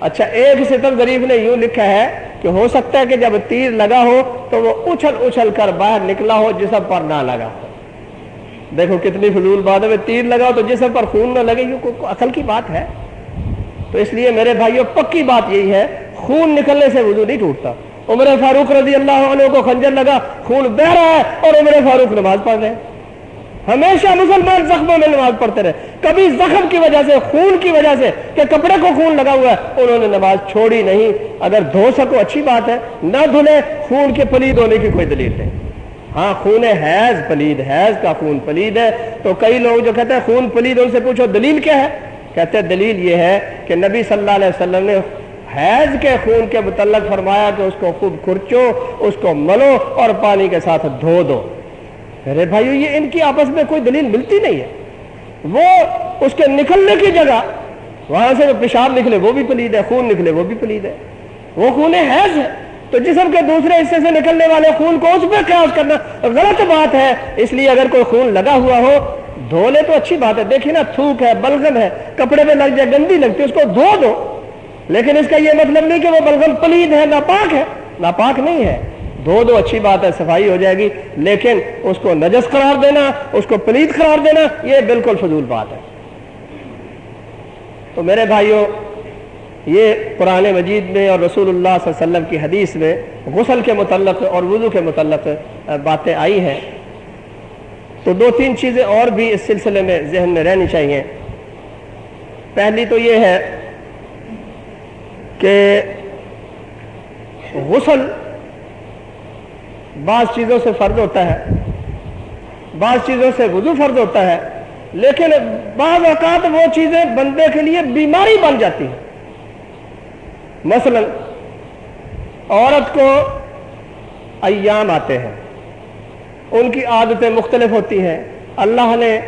اچھا ایک ستر ظریف نے یوں لکھا ہے کہ ہو سکتا ہے کہ جب تیر لگا ہو تو وہ اچھل اچھل کر باہر نکلا ہو، جسم پر نہ لگا۔ ہو دیکھو کتنی فضول بات ہے تیر لگا ہو تو جسم پر خون نہ لگے، یہ اصل کی بات ہے؟ تو اس لیے میرے بھائیوں پکی بات یہی ہے، خون نکلنے سے وضو نہیں ٹوٹتا۔ عمر فاروق رضی اللہ عنہ کو خنجر لگا، خون بہ رہا ہے اور عمر فاروق نماز پڑھ رہے ہیں۔ ہمیشہ مسلمان زخموں میں نماز پڑھتے رہے۔ کبھی زخم کی وجہ سے، خون کی وجہ سے کہ کپڑے کو خون لگا ہوا ہے، انہوں نے نماز چھوڑی نہیں۔ اگر دھو سکو، اچھی بات ہے۔ نہ دھلے، خون کے پلید ہونے کی کوئی دلیل نہیں۔ ہاں خون حیض پلید، حیض کا خون پلید ہے۔ تو کئی لوگ جو کہتے ہیں، خون پلید، ان سے پوچھو، دلیل کیا ہے؟ کہتے ہیں، دلیل یہ ہے کہ نبی صلی اللہ علیہ وسلم نے حیض کے خون کے متعلق فرمایا کہ اس کو خوب کھرچو، اس کو ملو اور پانی کے ساتھ دھو دو۔ میرے بھائیو، یہ ان کی آپس میں کوئی دلیل ملتی نہیں ہے۔ وہ اس کے نکلنے کی جگہ، وہاں سے جو پیشاب نکلے، وہ بھی پلید ہے، خون نکلے، وہ بھی پلید ہے۔ وہ خون حیض ہے۔ تو جسم کے دوسرے حصے سے نکلنے والے خون کو اس پہ قیاس کرنا غلط بات ہے۔ اس لیے اگر کوئی خون لگا ہوا ہو دھو لے تو اچھی بات ہے۔ دیکھیے نا، تھوک ہے، بلغم ہے، کپڑے پہ لگ جائے، گندی لگتی ہے، اس کو دھو دو۔ لیکن اس کا یہ مطلب نہیں کہ وہ بلغم پلید ہے، ناپاک ہے۔ ناپاک نہیں ہے۔ دو دو اچھی بات ہے، صفائی ہو جائے گی، لیکن اس کو نجس قرار دینا، اس کو پلیت قرار دینا، یہ بالکل فضول بات ہے۔ تو میرے بھائیوں، یہ قرآن مجید میں اور رسول اللہ صلی اللہ علیہ وسلم کی حدیث میں غسل کے متعلق اور وضو کے متعلق باتیں آئی ہیں۔ تو دو تین چیزیں اور بھی اس سلسلے میں ذہن میں رہنی چاہیے۔ پہلی تو یہ ہے کہ غسل بعض چیزوں سے فرض ہوتا ہے، بعض چیزوں سے وضو فرض ہوتا ہے، لیکن بعض اوقات وہ چیزیں بندے کے لیے بیماری بن جاتی ہیں۔ مثلا، عورت کو ایام آتے ہیں، ان کی عادتیں مختلف ہوتی ہیں۔ اللہ نے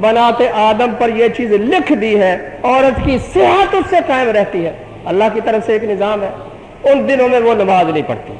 بناتے آدم پر یہ چیز لکھ دی ہے، عورت کی صحت اس سے قائم رہتی ہے۔ اللہ کی طرف سے ایک نظام ہے، ان دنوں میں وہ نماز نہیں پڑھتی۔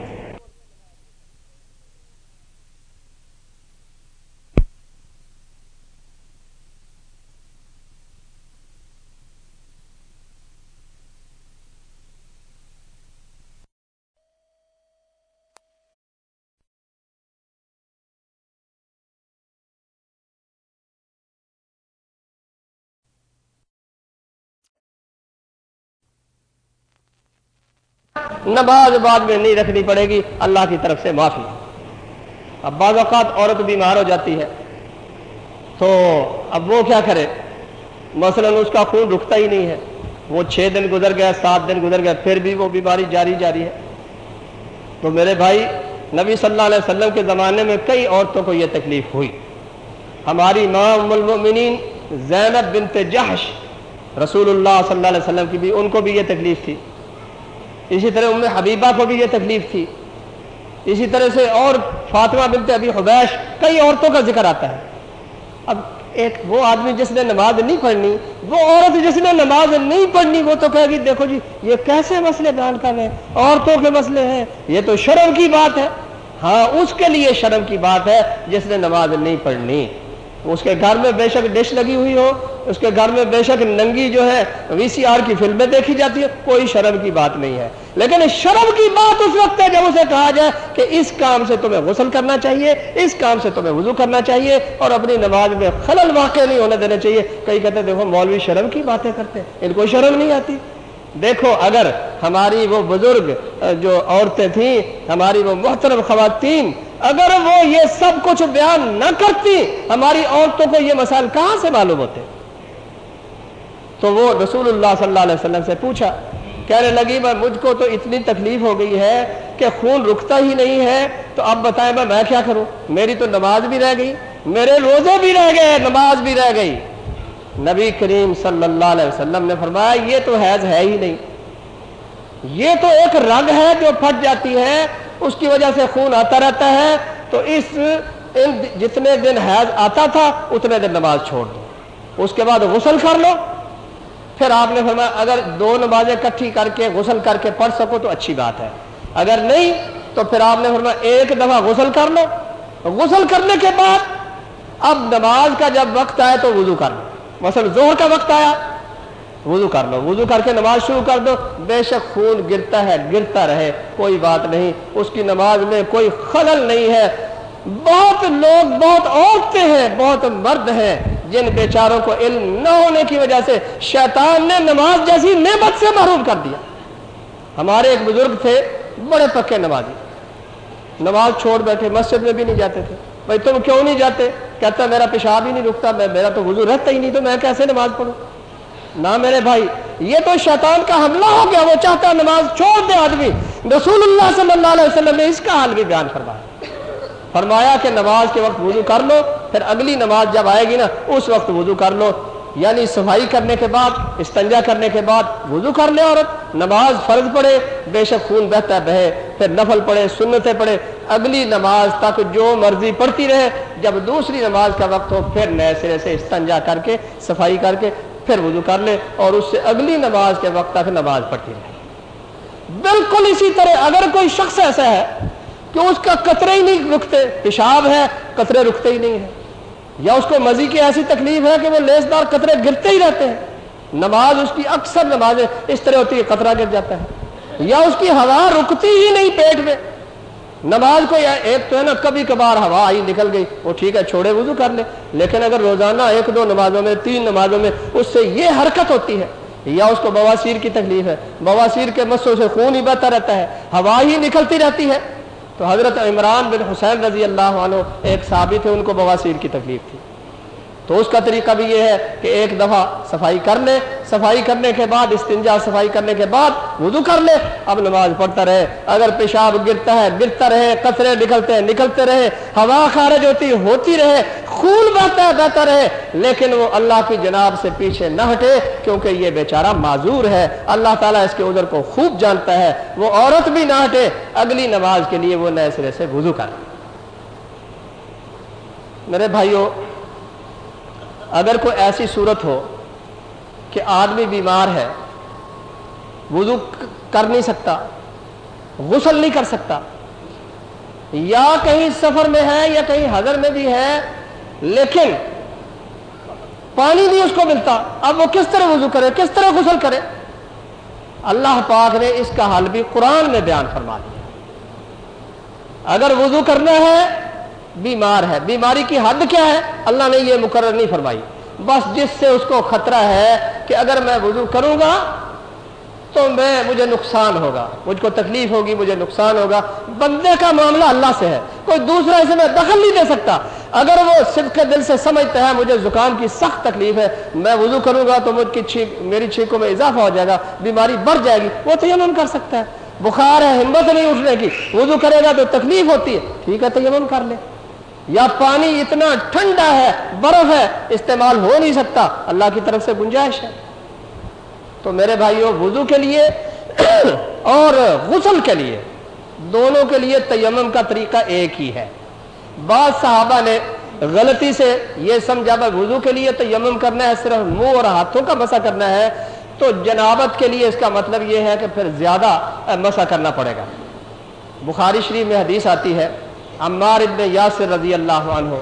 نماز بعد میں نہیں رکھنی پڑے گی، اللہ کی طرف سے معافی اب بعض اوقات عورت بیمار ہو جاتی ہے۔ تو اب وہ کیا کرے؟ مثلا اس کا خون رکتا ہی نہیں ہے۔ وہ چھ دن گزر گیا سات دن گزر گیا پھر بھی وہ بیماری جاری جاری ہے۔ تو میرے بھائی، نبی صلی اللہ علیہ وسلم کے زمانے میں کئی عورتوں کو یہ تکلیف ہوئی۔ ہماری ماں ام المؤمنین زینب بنت جحش رسول اللہ صلی اللہ علیہ وسلم کی بھی، ان کو بھی یہ تکلیف تھی۔ اسی طرح ام حبیبہ کو بھی یہ تکلیف تھی۔ اسی طرح سے اور فاطمہ بنت ابھی حبیش، کئی عورتوں کا ذکر آتا ہے۔ اب ایک وہ آدمی جس نے نماز نہیں پڑھنی، وہ عورت جس نے نماز نہیں پڑھنی، وہ تو کہے گی، دیکھو جی یہ کیسے مسئلے بیان کر رہے ہیں؟ عورتوں کے مسئلے ہیں۔ یہ تو شرم کی بات ہے۔ ہاں اس کے لیے شرم کی بات ہے جس نے نماز نہیں پڑھنی۔ اس کے گھر میں بے شک ڈش لگی ہوئی ہو، اس کے گھر میں بے شک ننگی جو ہے، وی سی آر کی فلمیں دیکھی جاتی ہے کوئی شرم کی بات نہیں ہے۔ لیکن شرم کی بات اس وقت ہے جب اسے کہا جائے کہ اس کام سے تمہیں غسل کرنا چاہیے، اس کام سے تمہیں وضو کرنا چاہیے اور اپنی نماز میں خلل واقع نہیں ہونے دینا چاہیے۔ کئی کہتے ہیں، دیکھو، مولوی شرم کی باتیں کرتے ہیں، ان کو شرم نہیں آتی۔ دیکھو، اگر ہماری وہ بزرگ، جو عورتیں تھیں، ہماری وہ محترم خواتین اگر وہ یہ سب کچھ بیان نہ کرتی، ہماری عورتوں کو یہ مسائل کہاں سے معلوم ہوتے؟ تو وہ رسول اللہ صلی اللہ علیہ وسلم سے پوچھا، کہنے لگی، میں مجھ کو تو اتنی تکلیف ہو گئی ہے کہ خون رکتا ہی نہیں ہے، تو اب بتائیں میں میں کیا کروں؟ میری تو نماز بھی رہ گئی، میرے روزے بھی رہ گئے، نماز بھی رہ گئی۔ نبی کریم صلی اللہ علیہ وسلم نے فرمایا، یہ تو حیض ہے ہی نہیں۔ یہ تو ایک رگ ہے جو پھٹ جاتی ہے اس کی وجہ سے خون آتا رہتا ہے، تو اس ان جتنے دن حیض آتا تھا، اتنے دن نماز چھوڑ دو۔ اس کے بعد غسل کر لو۔ پھر آپ نے فرمایا، اگر دو نمازیں کٹھی کر کے غسل کر کے پڑھ سکو تو اچھی بات ہے۔ اگر نہیں، تو پھر آپ نے فرمایا، ایک دفعہ غسل کر لو۔ غسل کرنے کے بعد، اب نماز کا جب وقت آئے تو وضو کر لو۔ مثلا زہر کا وقت آیا۔ وضو کر لو، وضو کر کے نماز شروع کر دو۔ بے شک خون گرتا ہے، گرتا رہے، کوئی بات نہیں۔ اس کی نماز میں کوئی خلل نہیں ہے۔ بہت لوگ، بہت عورتیں ہیں، بہت مرد ہیں، جن بیچاروں کو علم نہ ہونے کی وجہ سے شیطان نے نماز جیسی نعمت سے محروم کر دیا۔ ہمارے ایک بزرگ تھے، بڑے پکے نمازی۔ نماز چھوڑ بیٹھے، مسجد میں بھی نہیں جاتے تھے۔ بھائی تم کیوں نہیں جاتے؟ کہتا میرا پیشاب ہی نہیں رکتا، میں، میرا تو وضو رہتا ہی نہیں، تو میں کیسے نماز پڑھوں؟ نہ میرے بھائی، یہ تو شیطان کا حملہ ہو گیا، وہ چاہتا نماز چھوڑ دے آدمی۔ رسول اللہ صلی اللہ علیہ وسلم نے اس کا حال بھی بیان فرمایا۔ فرمایا کہ نماز کے وقت وضو کر لو، پھر اگلی نماز جب آئے گی نا، اس وقت وضو کر لو۔ یعنی صفائی کرنے کے بعد، استنجا کرنے کے بعد وضو کر لے عورت۔ نماز فرض پڑے بے شک خون بہتا بہے، پھر نفل پڑے سنتیں پڑے اگلی نماز تک جو مرضی پڑتی رہے، جب دوسری نماز کا وقت ہو، پھر نئے سرے سے استنجا کر کے، صفائی کر کے پھر وضو کر لے اور اس سے اگلی نماز کے وقت تک نماز پڑھتی رہے۔ بالکل اسی طرح اگر کوئی شخص ایسا ہے کہ اس کا قطرے ہی نہیں رکتے پیشاب ہے، قطرے رکتے ہی نہیں ہیں۔ یا اس کو مزی کی ایسی تکلیف ہے کہ وہ لیس دار قطرے گرتے ہی رہتے ہیں۔ نماز اس کی اکثر نمازیں اس طرح ہوتی ہے، قطرہ گر جاتا ہے۔ یا اس کی ہوا رکتی ہی نہیں پیٹ میں۔ نماز کو یا ایک تو ہے نا، کبھی کبھار ہوا، آئی نکل گئی، وہ ٹھیک ہے، چھوڑے وضو کر لے۔ لیکن اگر روزانہ ایک دو نمازوں میں، تین نمازوں میں اس سے یہ حرکت ہوتی ہے، یا اس کو بواسیر کی تکلیف ہے، بواسیر کے مسوں سے خون ہی بہتا رہتا ہے، ہوا ہی نکلتی رہتی ہے۔ تو حضرت عمران بن حسین رضی اللہ عنہ ایک ثابت ہے، ان کو بواسیر کی تکلیف تھی۔ تو اس کا طریقہ بھی یہ ہے کہ ایک دفعہ صفائی کر لے، صفائی کرنے کے بعد، استنجا صفائی کرنے کے بعد وضو کر لے، اب نماز پڑھتا رہے۔ اگر پیشاب گرتا ہے، گرتا رہے، قطرے نکلتے ہیں، نکلتے رہے، ہوا خارج ہوتی ہوتی رہے، خون بہتا ہے بہتا رہے، لیکن وہ اللہ کی جناب سے پیچھے نہ ہٹے، کیونکہ یہ بیچارہ معذور ہے۔ اللہ تعالیٰ اس کے ادھر کو خوب جانتا ہے۔ وہ عورت بھی نہ ہٹے، اگلی نماز کے لیے وہ نئے سرے سے وضو کر میرے بھائیوں اگر کوئی ایسی صورت ہو کہ آدمی بیمار ہے، وضو کر نہیں سکتا، غسل نہیں کر سکتا، یا کہیں سفر میں ہے یا کہیں حضر میں بھی ہے، لیکن پانی نہیں اس کو ملتا، اب وہ کس طرح وضو کرے، کس طرح غسل کرے؟ اللہ پاک نے اس کا حل بھی قرآن میں بیان فرما دیا۔ اگر وضو کرنا ہے بیمار ہے۔ بیماری کی حد کیا ہے؟ اللہ نے یہ مقرر نہیں فرمائی۔ بس جس سے اس کو خطرہ ہے کہ اگر میں وضو کروں گا تو میں، مجھے نقصان ہوگا۔ مجھ کو تکلیف ہوگی، مجھے نقصان ہوگا۔ بندے کا معاملہ اللہ سے ہے۔ کوئی دوسرا اسے میں دخل نہیں دے سکتا۔ اگر وہ صرف کے دل سے سمجھتا ہے، مجھے زکام کی سخت تکلیف ہے، میں وضو کروں گا تو مجھ کی چھینک میری چھینکوں میں اضافہ ہو جائے گا، بیماری بڑھ جائے گی۔ وہ تیمم کر سکتا ہے۔ بخار ہے، ہمت نہیں اٹھنے کی۔ وضو کرے گا تو تکلیف ہوتی ہے۔ ٹھیک ہے، تیمم کر لے۔ یا پانی اتنا ٹھنڈا ہے، برف ہے، استعمال ہو نہیں سکتا۔ اللہ کی طرف سے گنجائش ہے۔ تو میرے بھائیوں وضو کے لیے اور غسل کے لیے دونوں کے لیے تیمم کا طریقہ ایک ہی ہے۔ بعض صحابہ نے غلطی سے یہ سمجھا، بھائی وضو کے لیے تیمم کرنا ہے، صرف منہ اور ہاتھوں کا مسا کرنا ہے۔ تو جنابت کے لیے اس کا مطلب یہ ہے کہ پھر زیادہ مسا کرنا پڑے گا۔ بخاری شریف میں حدیث آتی ہے عمار ابن یاسر رضی اللہ عنہ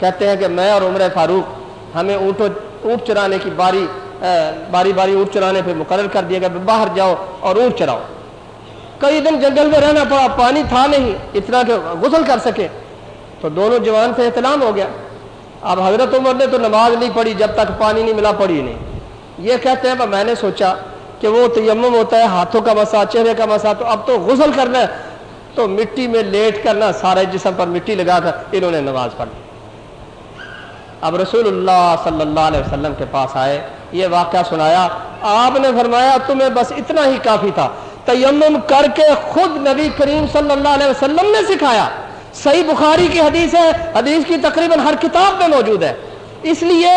کہتے ہیں کہ میں اور عمر فاروق ہمیں اونٹوں اونٹ چرانے کی باری باری باری اونٹ چرانے پہ مقرر کر دیا گیا باہر جاؤ اور اونٹ چراؤ۔ کئی دن جنگل میں رہنا پڑا، پانی تھا نہیں، اتنا کہ غسل کر سکے۔ تو دونوں جوان سے احتلام ہو گیا۔ اب حضرت عمر نے تو نماز نہیں پڑھی، جب تک پانی نہیں ملا پڑی نہیں۔ یہ کہتے ہیں میں نے سوچا کہ وہ تیمم ہوتا ہے، ہاتھوں کا مسا، چہرے کا مسا، تو اب تو غسل کرنا ہے۔ تو مٹی میں لیٹ کرنا، سارے جسم پر مٹی لگا کر انہوں نے نماز پڑھ لی۔ اب رسول اللہ صلی اللہ علیہ وسلم کے پاس آئے، یہ واقعہ سنایا۔ آپ نے فرمایا، تمہیں بس اتنا ہی کافی تھا۔ تیمم کر کے خود نبی کریم صلی اللہ علیہ وسلم نے سکھایا۔ صحیح بخاری کی حدیث ہے، حدیث کی تقریباً ہر کتاب میں موجود ہے۔ اس لیے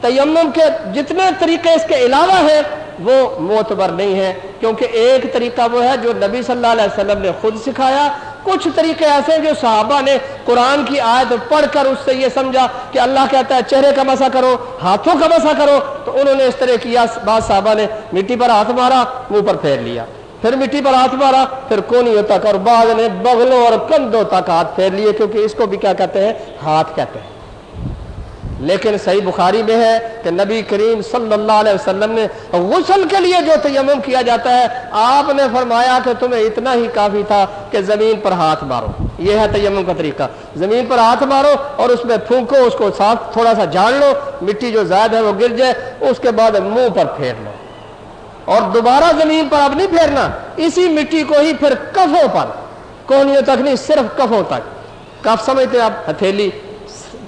تیمم کے جتنے طریقے اس کے علاوہ ہیں وہ معتبر نہیں ہے، کیونکہ ایک طریقہ وہ ہے جو نبی صلی اللہ علیہ وسلم نے خود سکھایا۔ کچھ طریقے ایسے ہیں جو صحابہ نے قرآن کی آیت پڑھ کر اس سے یہ سمجھا کہ اللہ کہتا ہے، چہرے کا مسا کرو، ہاتھوں کا مسا کرو۔ تو انہوں نے اس طرح کیا بعض صحابہ نے مٹی پر ہاتھ مارا، منہ پر پھیر لیا۔ پھر مٹی پر ہاتھ مارا، پھر کونیوں تک اور بعض نے بغلوں اور کندھوں تک ہاتھ پھیر لیے، کیونکہ اس کو بھی کیا کہتے ہیں؟ ہاتھ کہتے ہیں۔ لیکن صحیح بخاری میں ہے کہ نبی کریم صلی اللہ علیہ وسلم نے غسل کے لیے جو تیمم کیا جاتا ہے، آپ نے فرمایا کہ تمہیں اتنا ہی کافی تھا کہ زمین پر ہاتھ مارو۔ یہ ہے تیمم کا طریقہ۔ زمین پر ہاتھ مارو اور اس میں پھونکو، اس کو ساتھ تھوڑا سا جان لو، مٹی جو زائد ہے وہ گر جائے، اس کے بعد منہ پر پھیر لو۔ اور دوبارہ زمین پر اب نہیں پھیرنا، اسی مٹی کو ہی پھر کفوں پر۔ کونیوں تک نہیں، صرف کفوں تک۔ کف سمجھتے آپ؟ ہتھیلی۔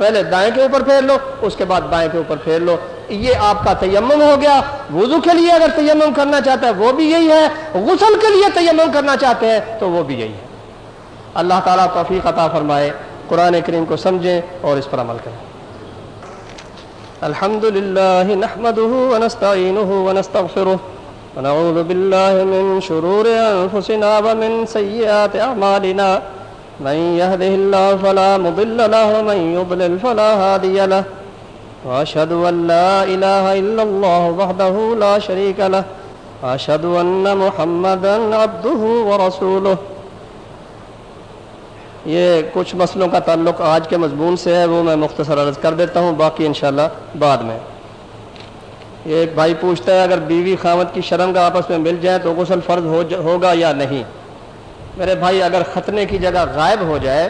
پہلے دائیں کے اوپر پھیر لو، اس کے بعد بائیں کے اوپر پھیر لو۔ یہ آپ کا تیمم ہو گیا۔ وضو کے لیے اگر تیمم کرنا چاہتا ہے، وہ بھی یہی ہے۔ غسل کے لیے تیمم کرنا چاہتے ہیں، تو وہ بھی یہی ہے۔ اللہ تعالیٰ توفیق عطا فرمائے، قرآن کریم کو سمجھیں اور اس پر عمل کریں۔ الحمد لله نحمده ونستعينه ونستغفره ونعوذ بالله من شرور أنفسنا ومن سيئات أعمالنا من يهده الله فلا مضل له، ومن يضلل فلا هادي له. وأشهد أن لا إله إلا الله وحده لا شريك له. وأشهد أن محمدا عبده ورسوله. یہ کچھ مسئلوں کا تعلق آج کے مضمون سے ہے، وہ میں مختصر عرض کر دیتا ہوں، باقی انشاءاللہ بعد میں. ایک بھائی پوچھتا ہے، اگر بیوی خامت کی شرم کا آپس میں مل جائے تو غسل فرض ہوگا یا نہیں؟ میرے بھائی، اگر ختنے کی جگہ غائب ہو جائے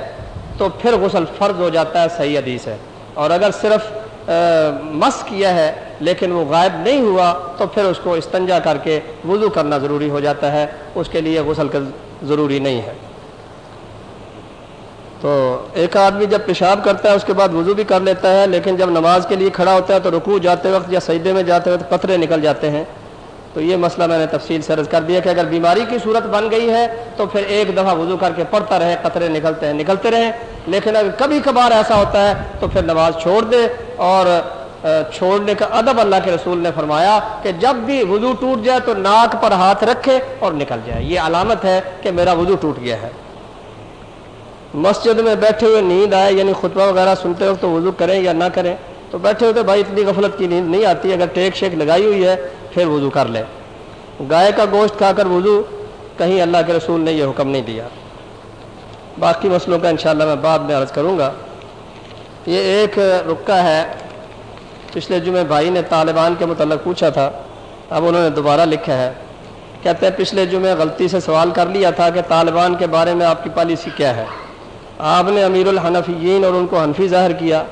تو پھر غسل فرض ہو جاتا ہے، صحیح حدیث ہے۔ اور اگر صرف مس کیا ہے لیکن وہ غائب نہیں ہوا تو پھر اس کو استنجا کر کے وضو کرنا ضروری ہو جاتا ہے۔ اس کے لیے غسل کا ضروری نہیں ہے۔ تو ایک آدمی جب پیشاب کرتا ہے، اس کے بعد وضو بھی کر لیتا ہے، لیکن جب نماز کے لیے کھڑا ہوتا ہے تو رکوع جاتے وقت یا سجدے میں جاتے وقت قطرے نکل جاتے ہیں۔ تو یہ مسئلہ میں نے تفصیل سے عرض کر دیا کہ اگر بیماری کی صورت بن گئی ہے تو پھر ایک دفعہ وضو کر کے پڑھتا رہے، قطرے نکلتے ہیں، نکلتے رہیں لیکن اگر کبھی کبھار ایسا ہوتا ہے تو پھر نماز چھوڑ دے۔ اور چھوڑنے کا ادب اللہ کے رسول نے فرمایا کہ جب بھی وضو ٹوٹ جائے تو ناک پر ہاتھ رکھے اور نکل جائے۔ یہ علامت ہے کہ میرا وضو ٹوٹ گیا ہے۔ مسجد میں بیٹھے ہوئے نیند آئے یعنی خطبہ وغیرہ سنتے وقت تو وضو کریں یا نہ کریں، تو بیٹھے ہوتے بھائی اتنی غفلت کی نیند نہیں آتی۔ اگر ٹیک شیک لگائی ہوئی ہے پھر وضو کر لے۔ گائے کا گوشت کھا کر وضو، کہیں اللہ کے رسول نے یہ حکم نہیں دیا۔ باقی مسئلوں کا انشاءاللہ میں بعد میں عرض کروں گا۔ یہ ایک رکا ہے۔ پچھلے جمعے بھائی نے طالبان کے متعلق پوچھا تھا۔ اب انہوں نے دوبارہ لکھا ہے۔ کہتے ہیں، پچھلے جمعے غلطی سے سوال کر لیا تھا کہ طالبان کے بارے میں آپ کی پالیسی کیا ہے۔ آپ نے امیر الحنفیین اور ان کو حنفی ظاہر کیا۔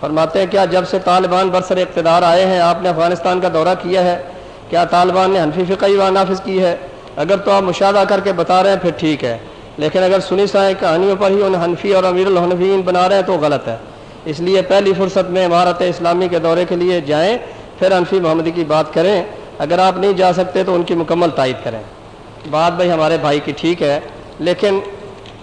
فرماتے ہیں، کیا جب سے طالبان برسر اقتدار آئے ہیں، آپ نے افغانستان کا دورہ کیا ہے؟ کیا طالبان نے حنفی فقہی نافذ کی ہے؟ اگر تو آپ مشاہدہ کر کے بتا رہے ہیں، پھر ٹھیک ہے۔ لیکن اگر سنی سائیں کہانیوں پر ہی ان حنفی اور امیر الحنفین بنا رہے ہیں، تو غلط ہے۔ اس لیے پہلی فرصت میں عمارت اسلامی کے دورے کے لیے جائیں، پھر حنفی محمدی کی بات کریں۔ اگر آپ نہیں جا سکتے، تو ان کی مکمل تائید کریں۔ بات بھائی ہمارے بھائی کی ٹھیک ہے، لیکن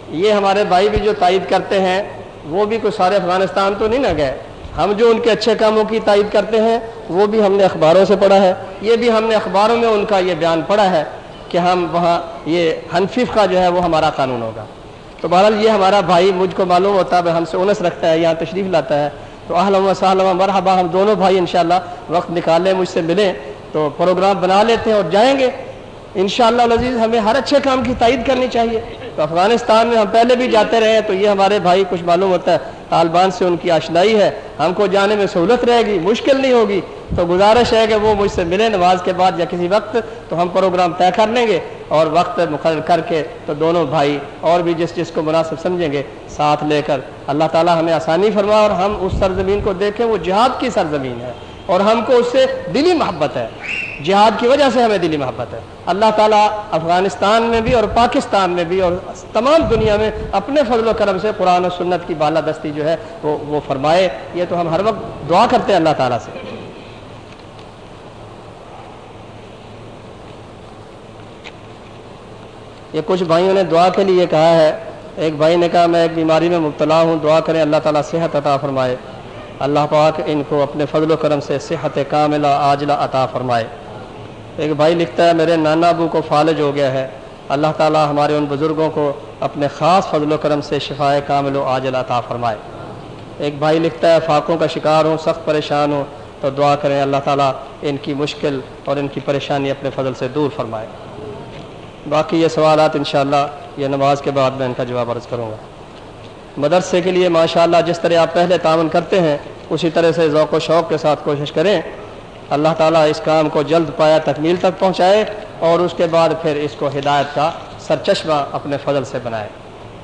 یہ ہمارے بھائی بھی جو تائید کرتے ہیں وہ بھی کوئی سارے افغانستان تو نہیں نہ گئے۔ ہم جو ان کے اچھے کاموں کی تائید کرتے ہیں، وہ بھی ہم نے اخباروں سے پڑھا ہے۔ یہ بھی ہم نے اخباروں میں ان کا یہ بیان پڑھا ہے کہ ہم وہاں یہ حنفیف کا جو ہے وہ ہمارا قانون ہوگا۔ تو بہرحال یہ ہمارا بھائی مجھ کو معلوم ہوتا ہے ہم سے انس رکھتا ہے، یہاں تشریف لاتا ہے۔ تو اہلم و مرحبا، ہم دونوں بھائی انشاءاللہ وقت نکال لیں مجھ سے ملیں۔ تو پروگرام بنا لیتے ہیں اور جائیں گے۔ انشاءاللہ العزیز، ہمیں ہر اچھے کام کی تائید کرنی چاہیے۔ تو افغانستان میں ہم پہلے بھی جاتے رہے ہیں تو یہ ہمارے بھائی کچھ معلوم ہوتا ہے، طالبان سے ان کی آشنائی ہے۔ ہم کو جانے میں سہولت رہے گی، مشکل نہیں ہوگی۔ تو گزارش ہے کہ وہ مجھ سے ملے نماز کے بعد یا کسی وقت تو ہم پروگرام طے کر لیں گے اور وقت مقرر کر کے تو دونوں بھائی اور بھی جس جس کو مناسب سمجھیں گے ساتھ لے کر۔ اللہ تعالیٰ ہمیں آسانی فرما اور ہم اس سرزمین کو دیکھیں، وہ جہاد کی سرزمین ہے۔ اور ہم کو اس سے دلی محبت ہے۔ جہاد کی وجہ سے ہمیں دلی محبت ہے۔ اللہ تعالیٰ افغانستان میں بھی اور پاکستان میں بھی اور تمام دنیا میں اپنے فضل و کرم سے قرآن و سنت کی بالادستی جو ہے وہ وہ فرمائے۔ یہ تو ہم ہر وقت دعا کرتے ہیں اللہ تعالیٰ سے۔ یہ کچھ بھائیوں نے دعا کے لیے کہا ہے۔ ایک بھائی نے کہا، میں ایک بیماری میں مبتلا ہوں، دعا کریں اللہ تعالیٰ صحت عطا فرمائے۔ اللہ پاک ان کو اپنے فضل و کرم سے صحت کاملہ عاجلہ عطا فرمائے۔ ایک بھائی لکھتا ہے، میرے نانا ابو کو فالج ہو گیا ہے۔ اللہ تعالیٰ ہمارے ان بزرگوں کو اپنے خاص فضل و کرم سے شفائے کامل و عاجل عطا فرمائے۔ ایک بھائی لکھتا ہے، فاقوں کا شکار ہوں، سخت پریشان ہوں، تو دعا کریں اللہ تعالیٰ ان کی مشکل اور ان کی پریشانی اپنے فضل سے دور فرمائے۔ باقی یہ سوالات انشاءاللہ یہ نماز کے بعد میں ان کا جواب عرض کروں گا۔ مدرسے کے لیے ماشاءاللہ جس طرح آپ پہلے تعاون کرتے ہیں، اسی طرح سے ذوق و شوق کے ساتھ کوشش کریں۔ اللہ تعالیٰ اس کام کو جلد پایا تکمیل تک پہنچائے اور اس کے بعد پھر اس کو ہدایت کا سرچشمہ اپنے فضل سے بنائے۔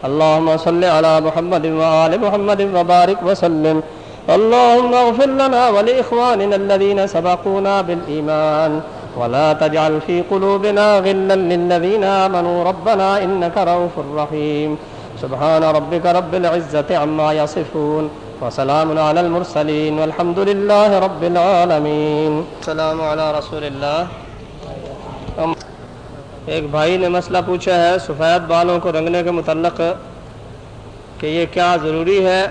اللہم صلی علی محمد وآل محمد وبارک وسلم اللہم اغفر لنا ولإخواننا الذين سبقونا بالإيمان ولا تجعل في قلوبنا غلا للذين آمنوا۔ ربنا إنك رؤوف رحيم سبحان ربك رب العزة عما يصفون وسلام على المرسلين والحمد لله رب العالمين. السلام على رسول اللہ ایک بھائی نے مسئلہ پوچھا ہے سفید بالوں کو رنگنے کے متعلق کہ یہ کیا ضروری ہے؟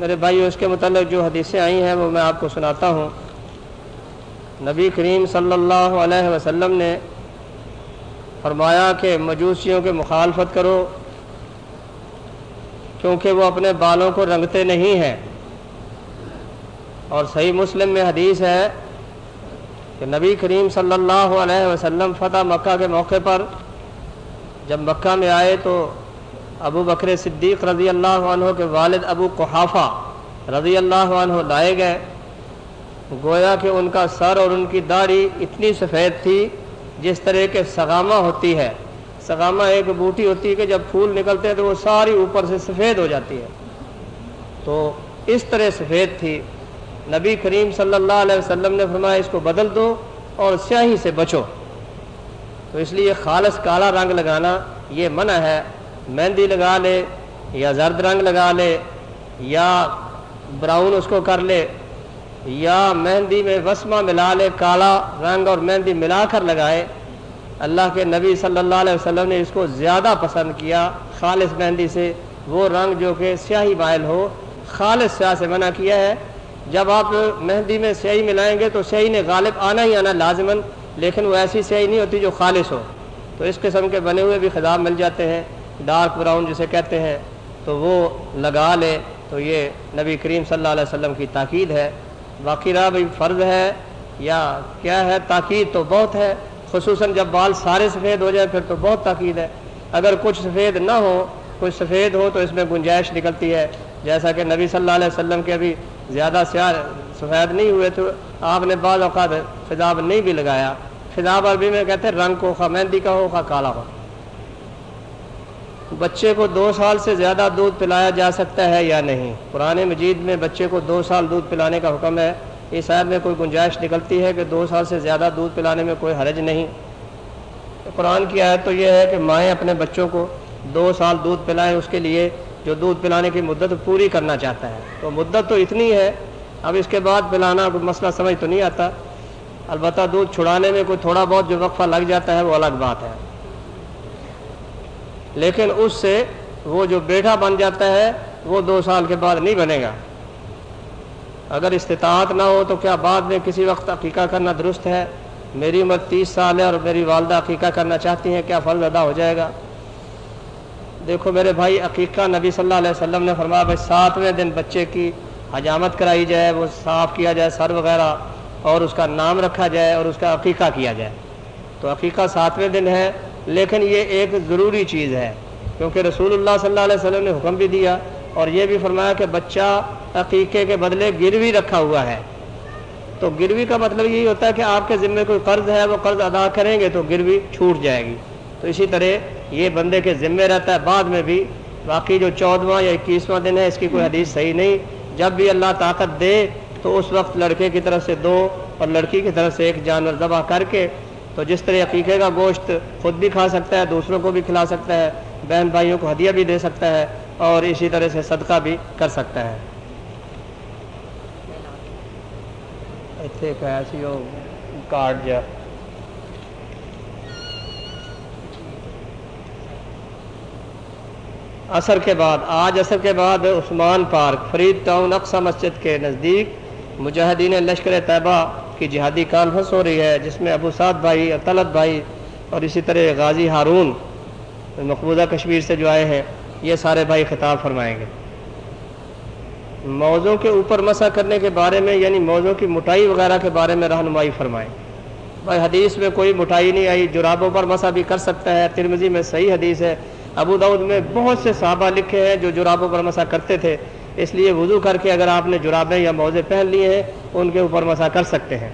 میرے بھائی اس کے متعلق جو حدیثیں آئی ہیں وہ میں آپ کو سناتا ہوں۔ نبی کریم صلی اللہ علیہ وسلم نے فرمایا کہ مجوسیوں کے مخالفت کرو کیونکہ وہ اپنے بالوں کو رنگتے نہیں ہیں۔ اور صحیح مسلم میں حدیث ہے کہ نبی کریم صلی اللہ علیہ وسلم فتح مکہ کے موقع پر جب مکہ میں آئے تو ابو بکر صدیق رضی اللہ عنہ کے والد ابو قحافہ رضی اللہ عنہ لائے گئے۔ گویا کہ ان کا سر اور ان کی داڑھی اتنی سفید تھی جس طرح کے سغامہ ہوتی ہے۔ سغامہ ایک بوٹی ہوتی ہے کہ جب پھول نکلتے ہیں تو وہ ساری اوپر سے سفید ہو جاتی ہے۔ تو اس طرح سفید تھی۔ نبی کریم صلی اللہ علیہ وسلم نے فرمایا، اس کو بدل دو اور سیاہی سے بچو۔ تو اس لیے خالص کالا رنگ لگانا یہ منع ہے۔ مہندی لگا لے یا زرد رنگ لگا لے یا براؤن اس کو کر لے یا مہندی میں وسمہ ملا لے، کالا رنگ اور مہندی ملا کر لگائے۔ اللہ کے نبی صلی اللہ علیہ وسلم نے اس کو زیادہ پسند کیا خالص مہندی سے وہ رنگ جو کہ سیاہی مائل ہو خالص سیاہ سے منع کیا ہے جب آپ مہندی میں سیاہی ملائیں گے تو سیاہی نے غالب آنا ہی آنا لازماً، لیکن وہ ایسی سیاہی نہیں ہوتی جو خالص ہو۔ تو اس قسم کے بنے ہوئے بھی خضاب مل جاتے ہیں ڈارک براؤن جسے کہتے ہیں۔ تو وہ لگا لے، تو یہ نبی کریم صلی اللہ علیہ وسلم کی تاکید ہے۔ باقی رہا بھائی فرض ہے یا کیا ہے؟ تاکید تو بہت ہے خصوصاً جب بال سارے سفید ہو جائے پھر تو بہت تاکید ہے۔ اگر کچھ سفید نہ ہو، کچھ سفید ہو تو اس میں گنجائش نکلتی ہے۔ جیسا کہ نبی صلی اللہ علیہ وسلم کے ابھی زیادہ سیاہ سفید نہیں ہوئے تو آپ نے بعض اوقات خضاب نہیں بھی لگایا۔ خضاب عربی میں کہتے ہیں، رنگ کو خواہ مہندی کا ہو، خواہ کالا ہو۔ بچے کو دو سال سے زیادہ دودھ پلایا جا سکتا ہے یا نہیں؟ قرآن مجید میں بچے کو دو سال دودھ پلانے کا حکم ہے۔ اس عید میں کوئی گنجائش نکلتی ہے کہ دو سال سے زیادہ دودھ پلانے میں کوئی حرج نہیں۔ قرآن کی آیت تو یہ ہے کہ مائیں اپنے بچوں کو دو سال دودھ پلائیں اس کے لیے جو دودھ پلانے کی مدت پوری کرنا چاہتا ہے۔ تو مدت تو اتنی ہے، اب اس کے بعد پلانا کوئی مسئلہ سمجھ تو نہیں آتا۔ البتہ دودھ چھڑانے میں کوئی تھوڑا بہت جو وقفہ لگ جاتا ہے وہ الگ بات ہے۔ لیکن اس سے وہ جو بیٹا بن جاتا ہے وہ دو سال کے بعد نہیں بنے گا۔ اگر استطاعت نہ ہو تو کیا بعد میں کسی وقت عقیقہ کرنا درست ہے؟ میری عمر تیس سال ہے اور میری والدہ عقیقہ کرنا چاہتی ہیں، کیا فرض ادا ہو جائے گا؟ دیکھو میرے بھائی، عقیقہ نبی صلی اللہ علیہ وسلم نے فرمایا، بھائی ساتویں دن بچے کی حجامت کرائی جائے، وہ صاف کیا جائے، سر وغیرہ، اور اس کا نام رکھا جائے اور اس کا عقیقہ کیا جائے۔ تو عقیقہ ساتویں دن ہے، لیکن یہ ایک ضروری چیز ہے، کیونکہ رسول اللہ صلی اللہ علیہ وسلم نے حکم بھی دیا اور یہ بھی فرمایا کہ بچہ عقیقے کے بدلے گروی رکھا ہوا ہے۔ تو گروی کا مطلب یہی ہوتا ہے کہ آپ کے ذمے کوئی قرض ہے، وہ قرض ادا کریں گے تو گروی چھوٹ جائے گی۔ تو اسی طرح یہ بندے کے ذمے رہتا ہے۔ بعد میں بھی باقی جو چودواں یا اکیسواں دن ہے، اس کی کوئی حدیث صحیح نہیں۔ جب بھی اللہ طاقت دے تو اس وقت لڑکے کی طرف سے دو اور لڑکی کی طرف سے ایک جانور ذبح کر کے تو جس طرح عقیقے کا گوشت خود بھی کھا سکتا ہے، دوسروں کو بھی کھلا سکتا ہے، بہن بھائیوں کو ہدیہ بھی دے سکتا ہے اور اسی طرح سے صدقہ بھی کر سکتا ہے۔ کارڈ جا اثر کے بعد آج اثر کے بعد عثمان پارک فرید ٹاؤن اقسا مسجد کے نزدیک مجاہدین لشکر طیبہ کی جہادی کانفرنس ہو رہی ہے جس میں ابو سعد بھائی طلت بھائی اور اسی طرح غازی ہارون مقبوضہ کشمیر سے جو آئے ہیں، یہ سارے بھائی خطاب فرمائیں گے۔ موضوع کے اوپر مسا کرنے کے بارے میں یعنی موضوع کی مٹائی وغیرہ کے بارے میں رہنمائی فرمائیں۔ بھائی، حدیث میں کوئی مٹائی نہیں آئی، جرابوں پر مسا بھی کر سکتا ہے۔ ترمزی میں صحیح حدیث ہے۔ ابو دعود میں بہت سے صحابہ لکھے ہیں جو جرابوں پر مسا کرتے تھے۔ اس لیے وضو کر کے اگر آپ نے جرابیں یا موزے پہن لیے ہیں، ان کے اوپر مسا کر سکتے ہیں۔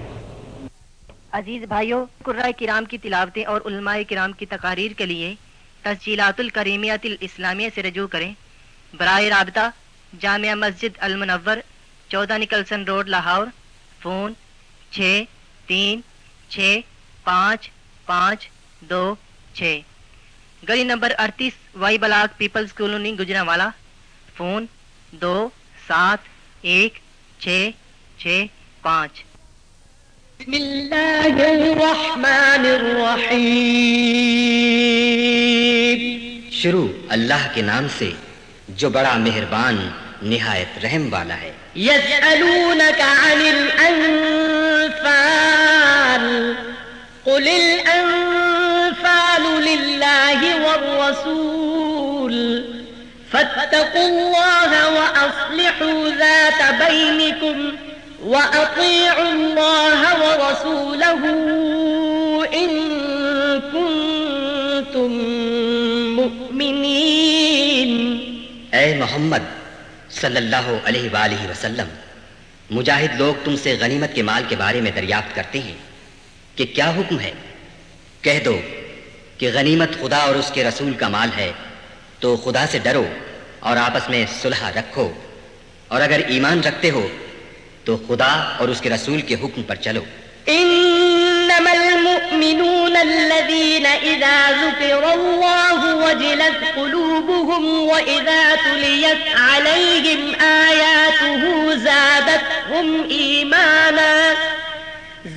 عزیز بھائیوں قرآن کرام کی تلاوتیں اور علماء کرام کی تقاریر کے لیے تسجیلات الکریمیت الاسلامیہ سے رجوع کریں۔ برائے رابطہ جامعہ مسجد المنور چودہ نکلسن روڈ لاہور۔ فون چھ تین چھ پانچ پانچ دو چھ۔ گلی نمبر اڑتیس Y block peoples colony Gujranwala phone دو سات ایک چھ چھ پانچ۔ بسم اللہ الرحمن الرحیم۔ شروع اللہ کے نام سے۔ جو بڑا مہربان، نہایت رحم والا ہے۔ يسألونك عن الأنفال، قل الأنفال لله والرسول، فاتقوا الله وأصلحوا ذات بينكم وأطيعوا الله ورسوله محمد صلی اللہ علیہ وآلہ وسلم، مجاہد لوگ تم سے غنیمت کے مال کے بارے میں دریافت کرتے ہیں کہ کیا حکم ہے؟ کہہ دو کہ غنیمت خدا اور اس کے رسول کا مال ہے، تو خدا سے ڈرو اور آپس میں صلح رکھو۔ اور اگر ایمان رکھتے ہو، تو خدا اور اس کے رسول کے حکم پر چلو۔ إنما المؤمنون الذين إذا ذكر الله وجلت قلوبهم وإذا تليت عليهم آياته زادتهم إيمانا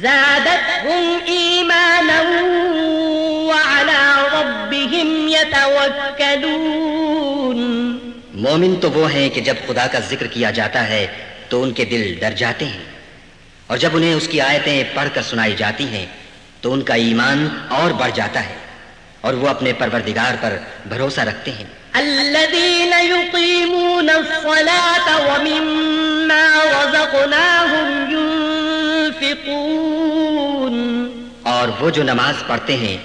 زادتهم إيمانا وعلى ربهم يتوكلون۔ مومن تو وہ ہیں کہ جب خدا کا ذکر کیا جاتا ہے تو ان کے دل ڈر جاتے ہیں۔ اور جب انہیں اس کی آیتیں پڑھ کر سنائی جاتی ہیں تو ان کا ایمان اور بڑھ جاتا ہے اور وہ اپنے پروردگار پر بھروسہ رکھتے ہیں۔ الذين يقيمون الصلاة ومما رزقناهم ينفقون. اور وہ جو نماز پڑھتے ہیں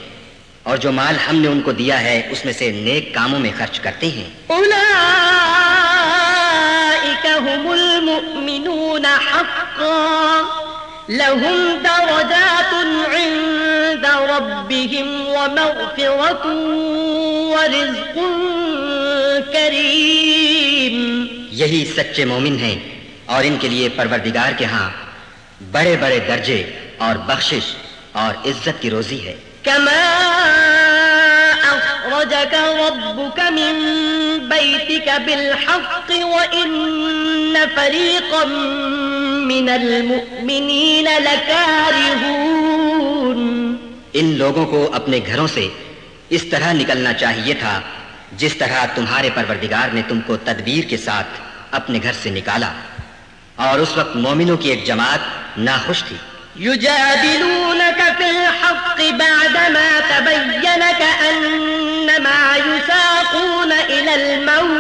اور جو مال ہم نے ان کو دیا ہے اس میں سے نیک کاموں میں خرچ کرتے ہیں۔ أولئك هم المؤمنون حقا. لهم درجات عند ربهم ومغفرة ورزق كريم. یہی سچے مومن ہیں اور ان کے لیے پروردگار کے ہاں بڑے بڑے درجے اور بخشش اور عزت کی روزی ہے۔ كما أخرجك ربك من بيتك بالحق وإن فريقا من المؤمنين لكارهون. ان لوگوں کو اپنے گھروں سے اس طرح نکلنا چاہیے تھا جس طرح تمہارے پروردگار نے تم کو تدبیر کے ساتھ اپنے گھر سے نکالا اور اس وقت مومنوں کی ایک جماعت ناخوش تھی۔ يجادلونك في الحق بعدما تبين كأنما يساقون إلى الموت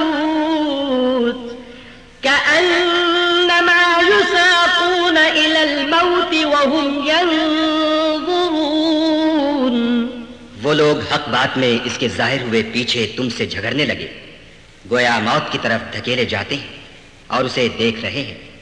كأنما يساقون إلى الموت وهم ينظرون وہ لوگ حق بات میں اس کے ظاہر ہوئے پیچھے تم سے جھگڑنے لگے۔ گویا موت کی طرف دھکیلے جاتے ہیں اور اسے دیکھ رہے ہیں۔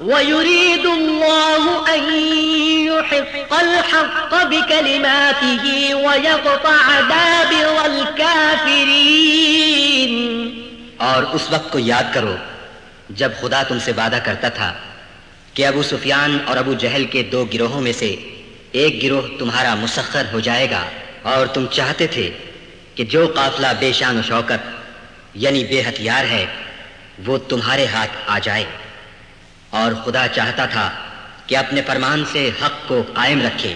ويريد الله أن يحق الحق بكلماته ويقطع دابر الكافرين اور اس وقت کو یاد کرو، جب خدا تم سے وعدہ کرتا تھا کہ ابو سفیان اور ابو جہل کے دو گروہوں میں سے ایک گروہ تمہارا مسخر ہو جائے گا، اور تم چاہتے تھے کہ جو قافلہ بے شان و شوکت یعنی بے ہتھیار ہے، وہ تمہارے ہاتھ آ جائے۔ اور خدا چاہتا تھا کہ اپنے فرمان سے حق کو قائم رکھے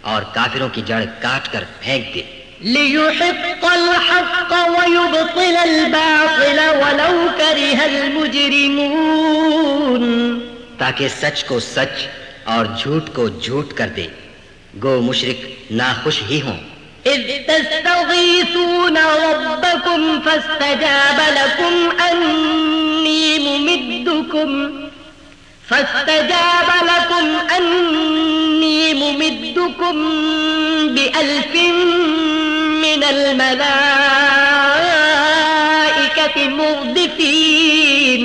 اور کافروں کی جڑ کاٹ کر پھینک دے۔ ليحق الحق ويبطل الباطل ولو كره المجرمون۔ تاکہ سچ کو سچ اور جھوٹ کو جھوٹ کر دے۔ گو مشرک ناخوش ہی ہوں۔ إذ تستغيثون ربكم فاستجاب لكم أني ممدكم فاستجاب لكم أني ممدكم بألف من الملائكة مردفين.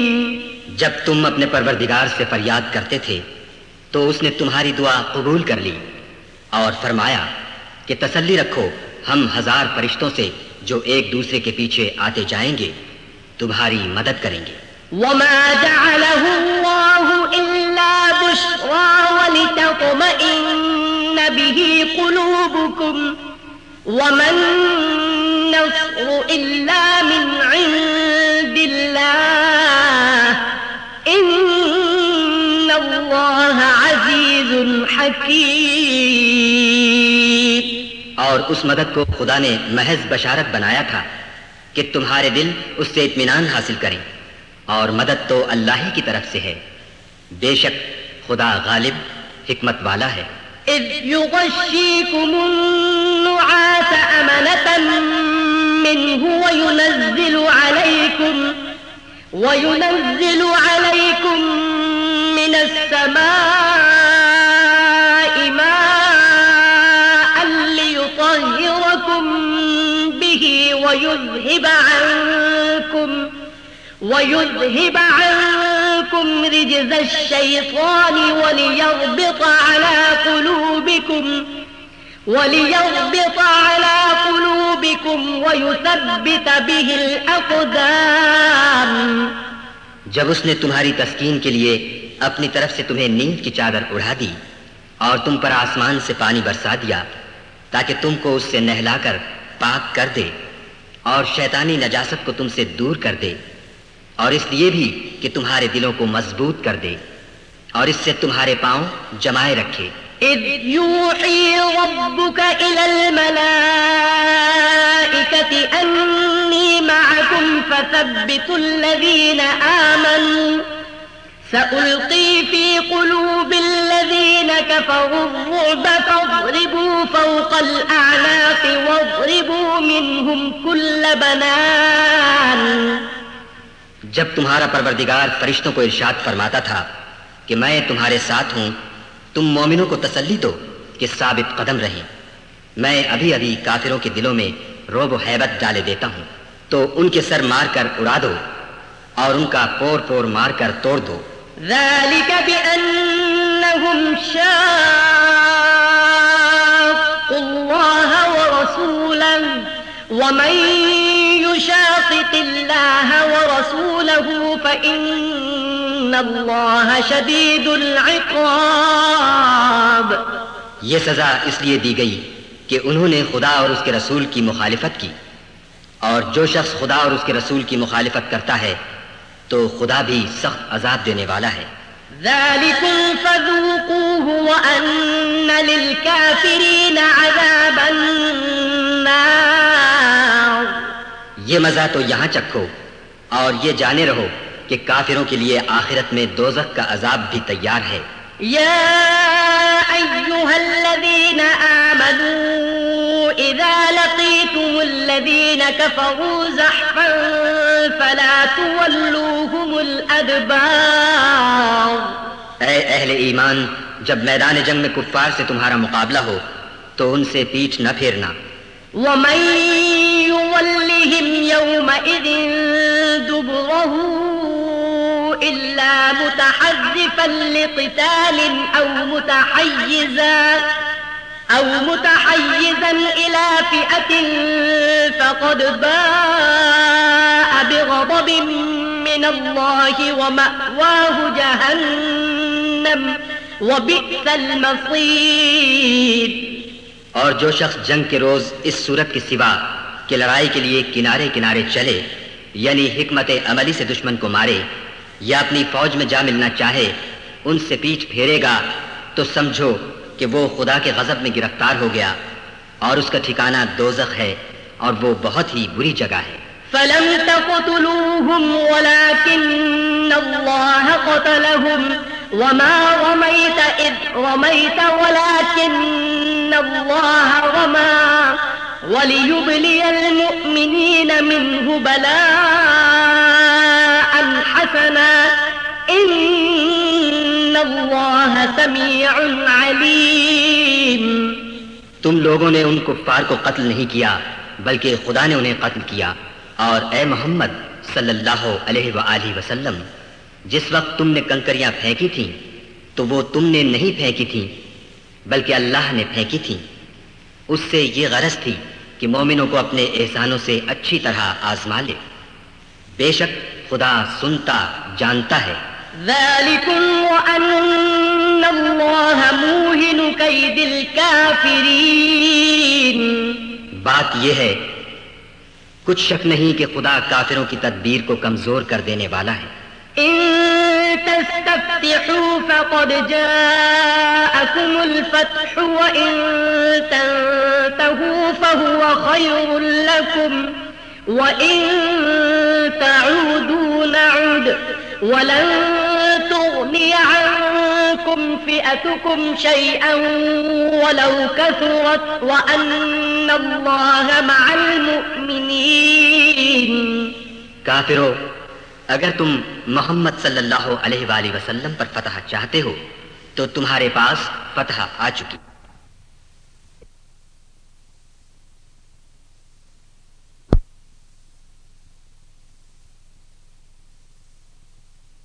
جب تم اپنے پروردگار سے فریاد کرتے تھے تو اس نے تمہاری دعا قبول کر لی اور فرمایا کہ تسلی رکھو ہم ہزار فرشتوں سے جو ایک دوسرے کے پیچھے آتے جائیں گے تمہاری مدد کریں گے۔ وما جعله الله بشرى ولتطمئن به قلوبكم وما النصر إلا من عند الله إن الله عزيز حكيم اور اس مدد کو خدا نے محض بشارت بنایا تھا کہ تمہارے دل اس سے اطمینان حاصل کریں اور مدد تو اللہ ہی کی طرف سے ہے۔ بے شک خدا غالب حکمت والا ہے۔ إذ يغشيكم النعاس أمنة منه وينزل عليكم وينزل عليكم من السماء ماء ليطهركم به ويذهب عنكم ويذهب عنكم رجز الشيطان وليربط على قلوبكم وليربط على قلوبكم ويثبت به الأقدام. جب اس نے تمہاری تسکین کے لیے اپنی طرف سے تمہیں نیند کی چادر اڑا دی اور تم پر آسمان سے پانی برسا دیا تاکہ تم کو اس سے نہلا کر پاک کر دے اور شیطانی نجاست کو تم سے دور کر دے۔ اور اس لیے بھی کہ تمہارے دلوں کو مضبوط کر دے اور اس سے تمہارے پاؤں جمائے رکھے۔ إذ يوحي ربك إلى الملائكة أني معكم فثبتوا الذين آمنوا سألقي في قلوب الذين كفروا الرعب فاضربوا فوق الأعناق واضربوا منهم كل بنان۔ جب تمہارا پروردگار فرشتوں کو ارشاد فرماتا تھا کہ میں تمہارے ساتھ ہوں، تم مومنوں کو تسلی دو کہ ثابت قدم رہیں۔ میں ابھی ابھی کافروں کے دلوں میں روب و حیبت ڈالے دیتا ہوں۔ تو ان کے سر مار کر اڑا دو اور ان کا پور پور مار کر توڑ دو۔ ذلك بأنهم شاقوا الله ورسوله ومن يشاقق الله ورسوله فإن الله شديد العقاب یہ سزا اس لیے دی گئی کہ انہوں نے خدا اور اس کے رسول کی مخالفت کی۔ اور جو شخص خدا اور اس کے رسول کی مخالفت کرتا ہے تو خدا بھی سخت عذاب دینے والا ہے۔ ذلكم فذوقوه وأن للكافرين عذاب النار۔ یہ مزہ تو یہاں چکھو اور یہ جانے رہو کہ کافروں کے لیے آخرت میں دوزخ کا عذاب بھی تیار ہے۔ يا أيها الذين آمنوا إذا لقيتم الذين كفروا زحفا فلا تولوهم الأدبار اے اہل ایمان جب میدان جنگ میں کفار سے تمہارا مقابلہ ہو تو ان سے پیٹھ نہ پھیرنا۔ ومن يولهم يومئذ دبره إلا متحرفا لقتال أو متحيزا أو متحيزا إلى فئة فقد باء بغضب من الله ومأواه جهنم وبئس المصير اور جو شخص جنگ کے روز اس صورت کے سوا کہ لڑائی کے لیے کنارے کنارے چلے یعنی حکمت عملی سے دشمن کو مارے یا اپنی فوج میں جا ملنا چاہے، ان سے پیچھ پھیرے گا تو سمجھو کہ وہ خدا کے غضب میں گرفتار ہو گیا اور اس کا ٹھکانہ دوزخ ہے اور وہ بہت ہی بری جگہ ہے۔ فلم تقتلوهم ولكن الله قتلهم وما رميت إذ رميت ولكن الله رمى وليبلي المؤمنين منه بلاء حسنا إن الله سميع عليم تم لوگوں نے ان کفار کو قتل نہیں کیا، بلکہ خدا نے انہیں قتل کیا۔ اور اے محمد صلی اللہ علیہ وآلہ وسلم جس وقت تم نے کنکریاں پھینکی تھیں تو وہ تم نے نہیں پھینکی تھیں بلکہ اللہ نے پھینکی تھیں۔ اس سے یہ غرض تھی کہ مومنوں کو اپنے احسانوں سے اچھی طرح آزما لے۔ بے شک خدا سنتا جانتا ہے۔ وأن بات یہ ہے کچھ شک نہیں کہ خدا کافروں کی تدبیر کو کمزور کر دینے والا ہے۔ إن تستفتحوا فقد جاءكم الفتح وإن تنتهوا فهو خير لكم وإن تعودوا نعد ولن تغني عنكم فئتكم شيئا ولو كثرت وأن الله مع المؤمنين. کافرو اگر تم محمد صلی اللہ علیہ وآلہ وسلم پر فتح چاہتے ہو، تو تمہارے پاس فتح آ چکی۔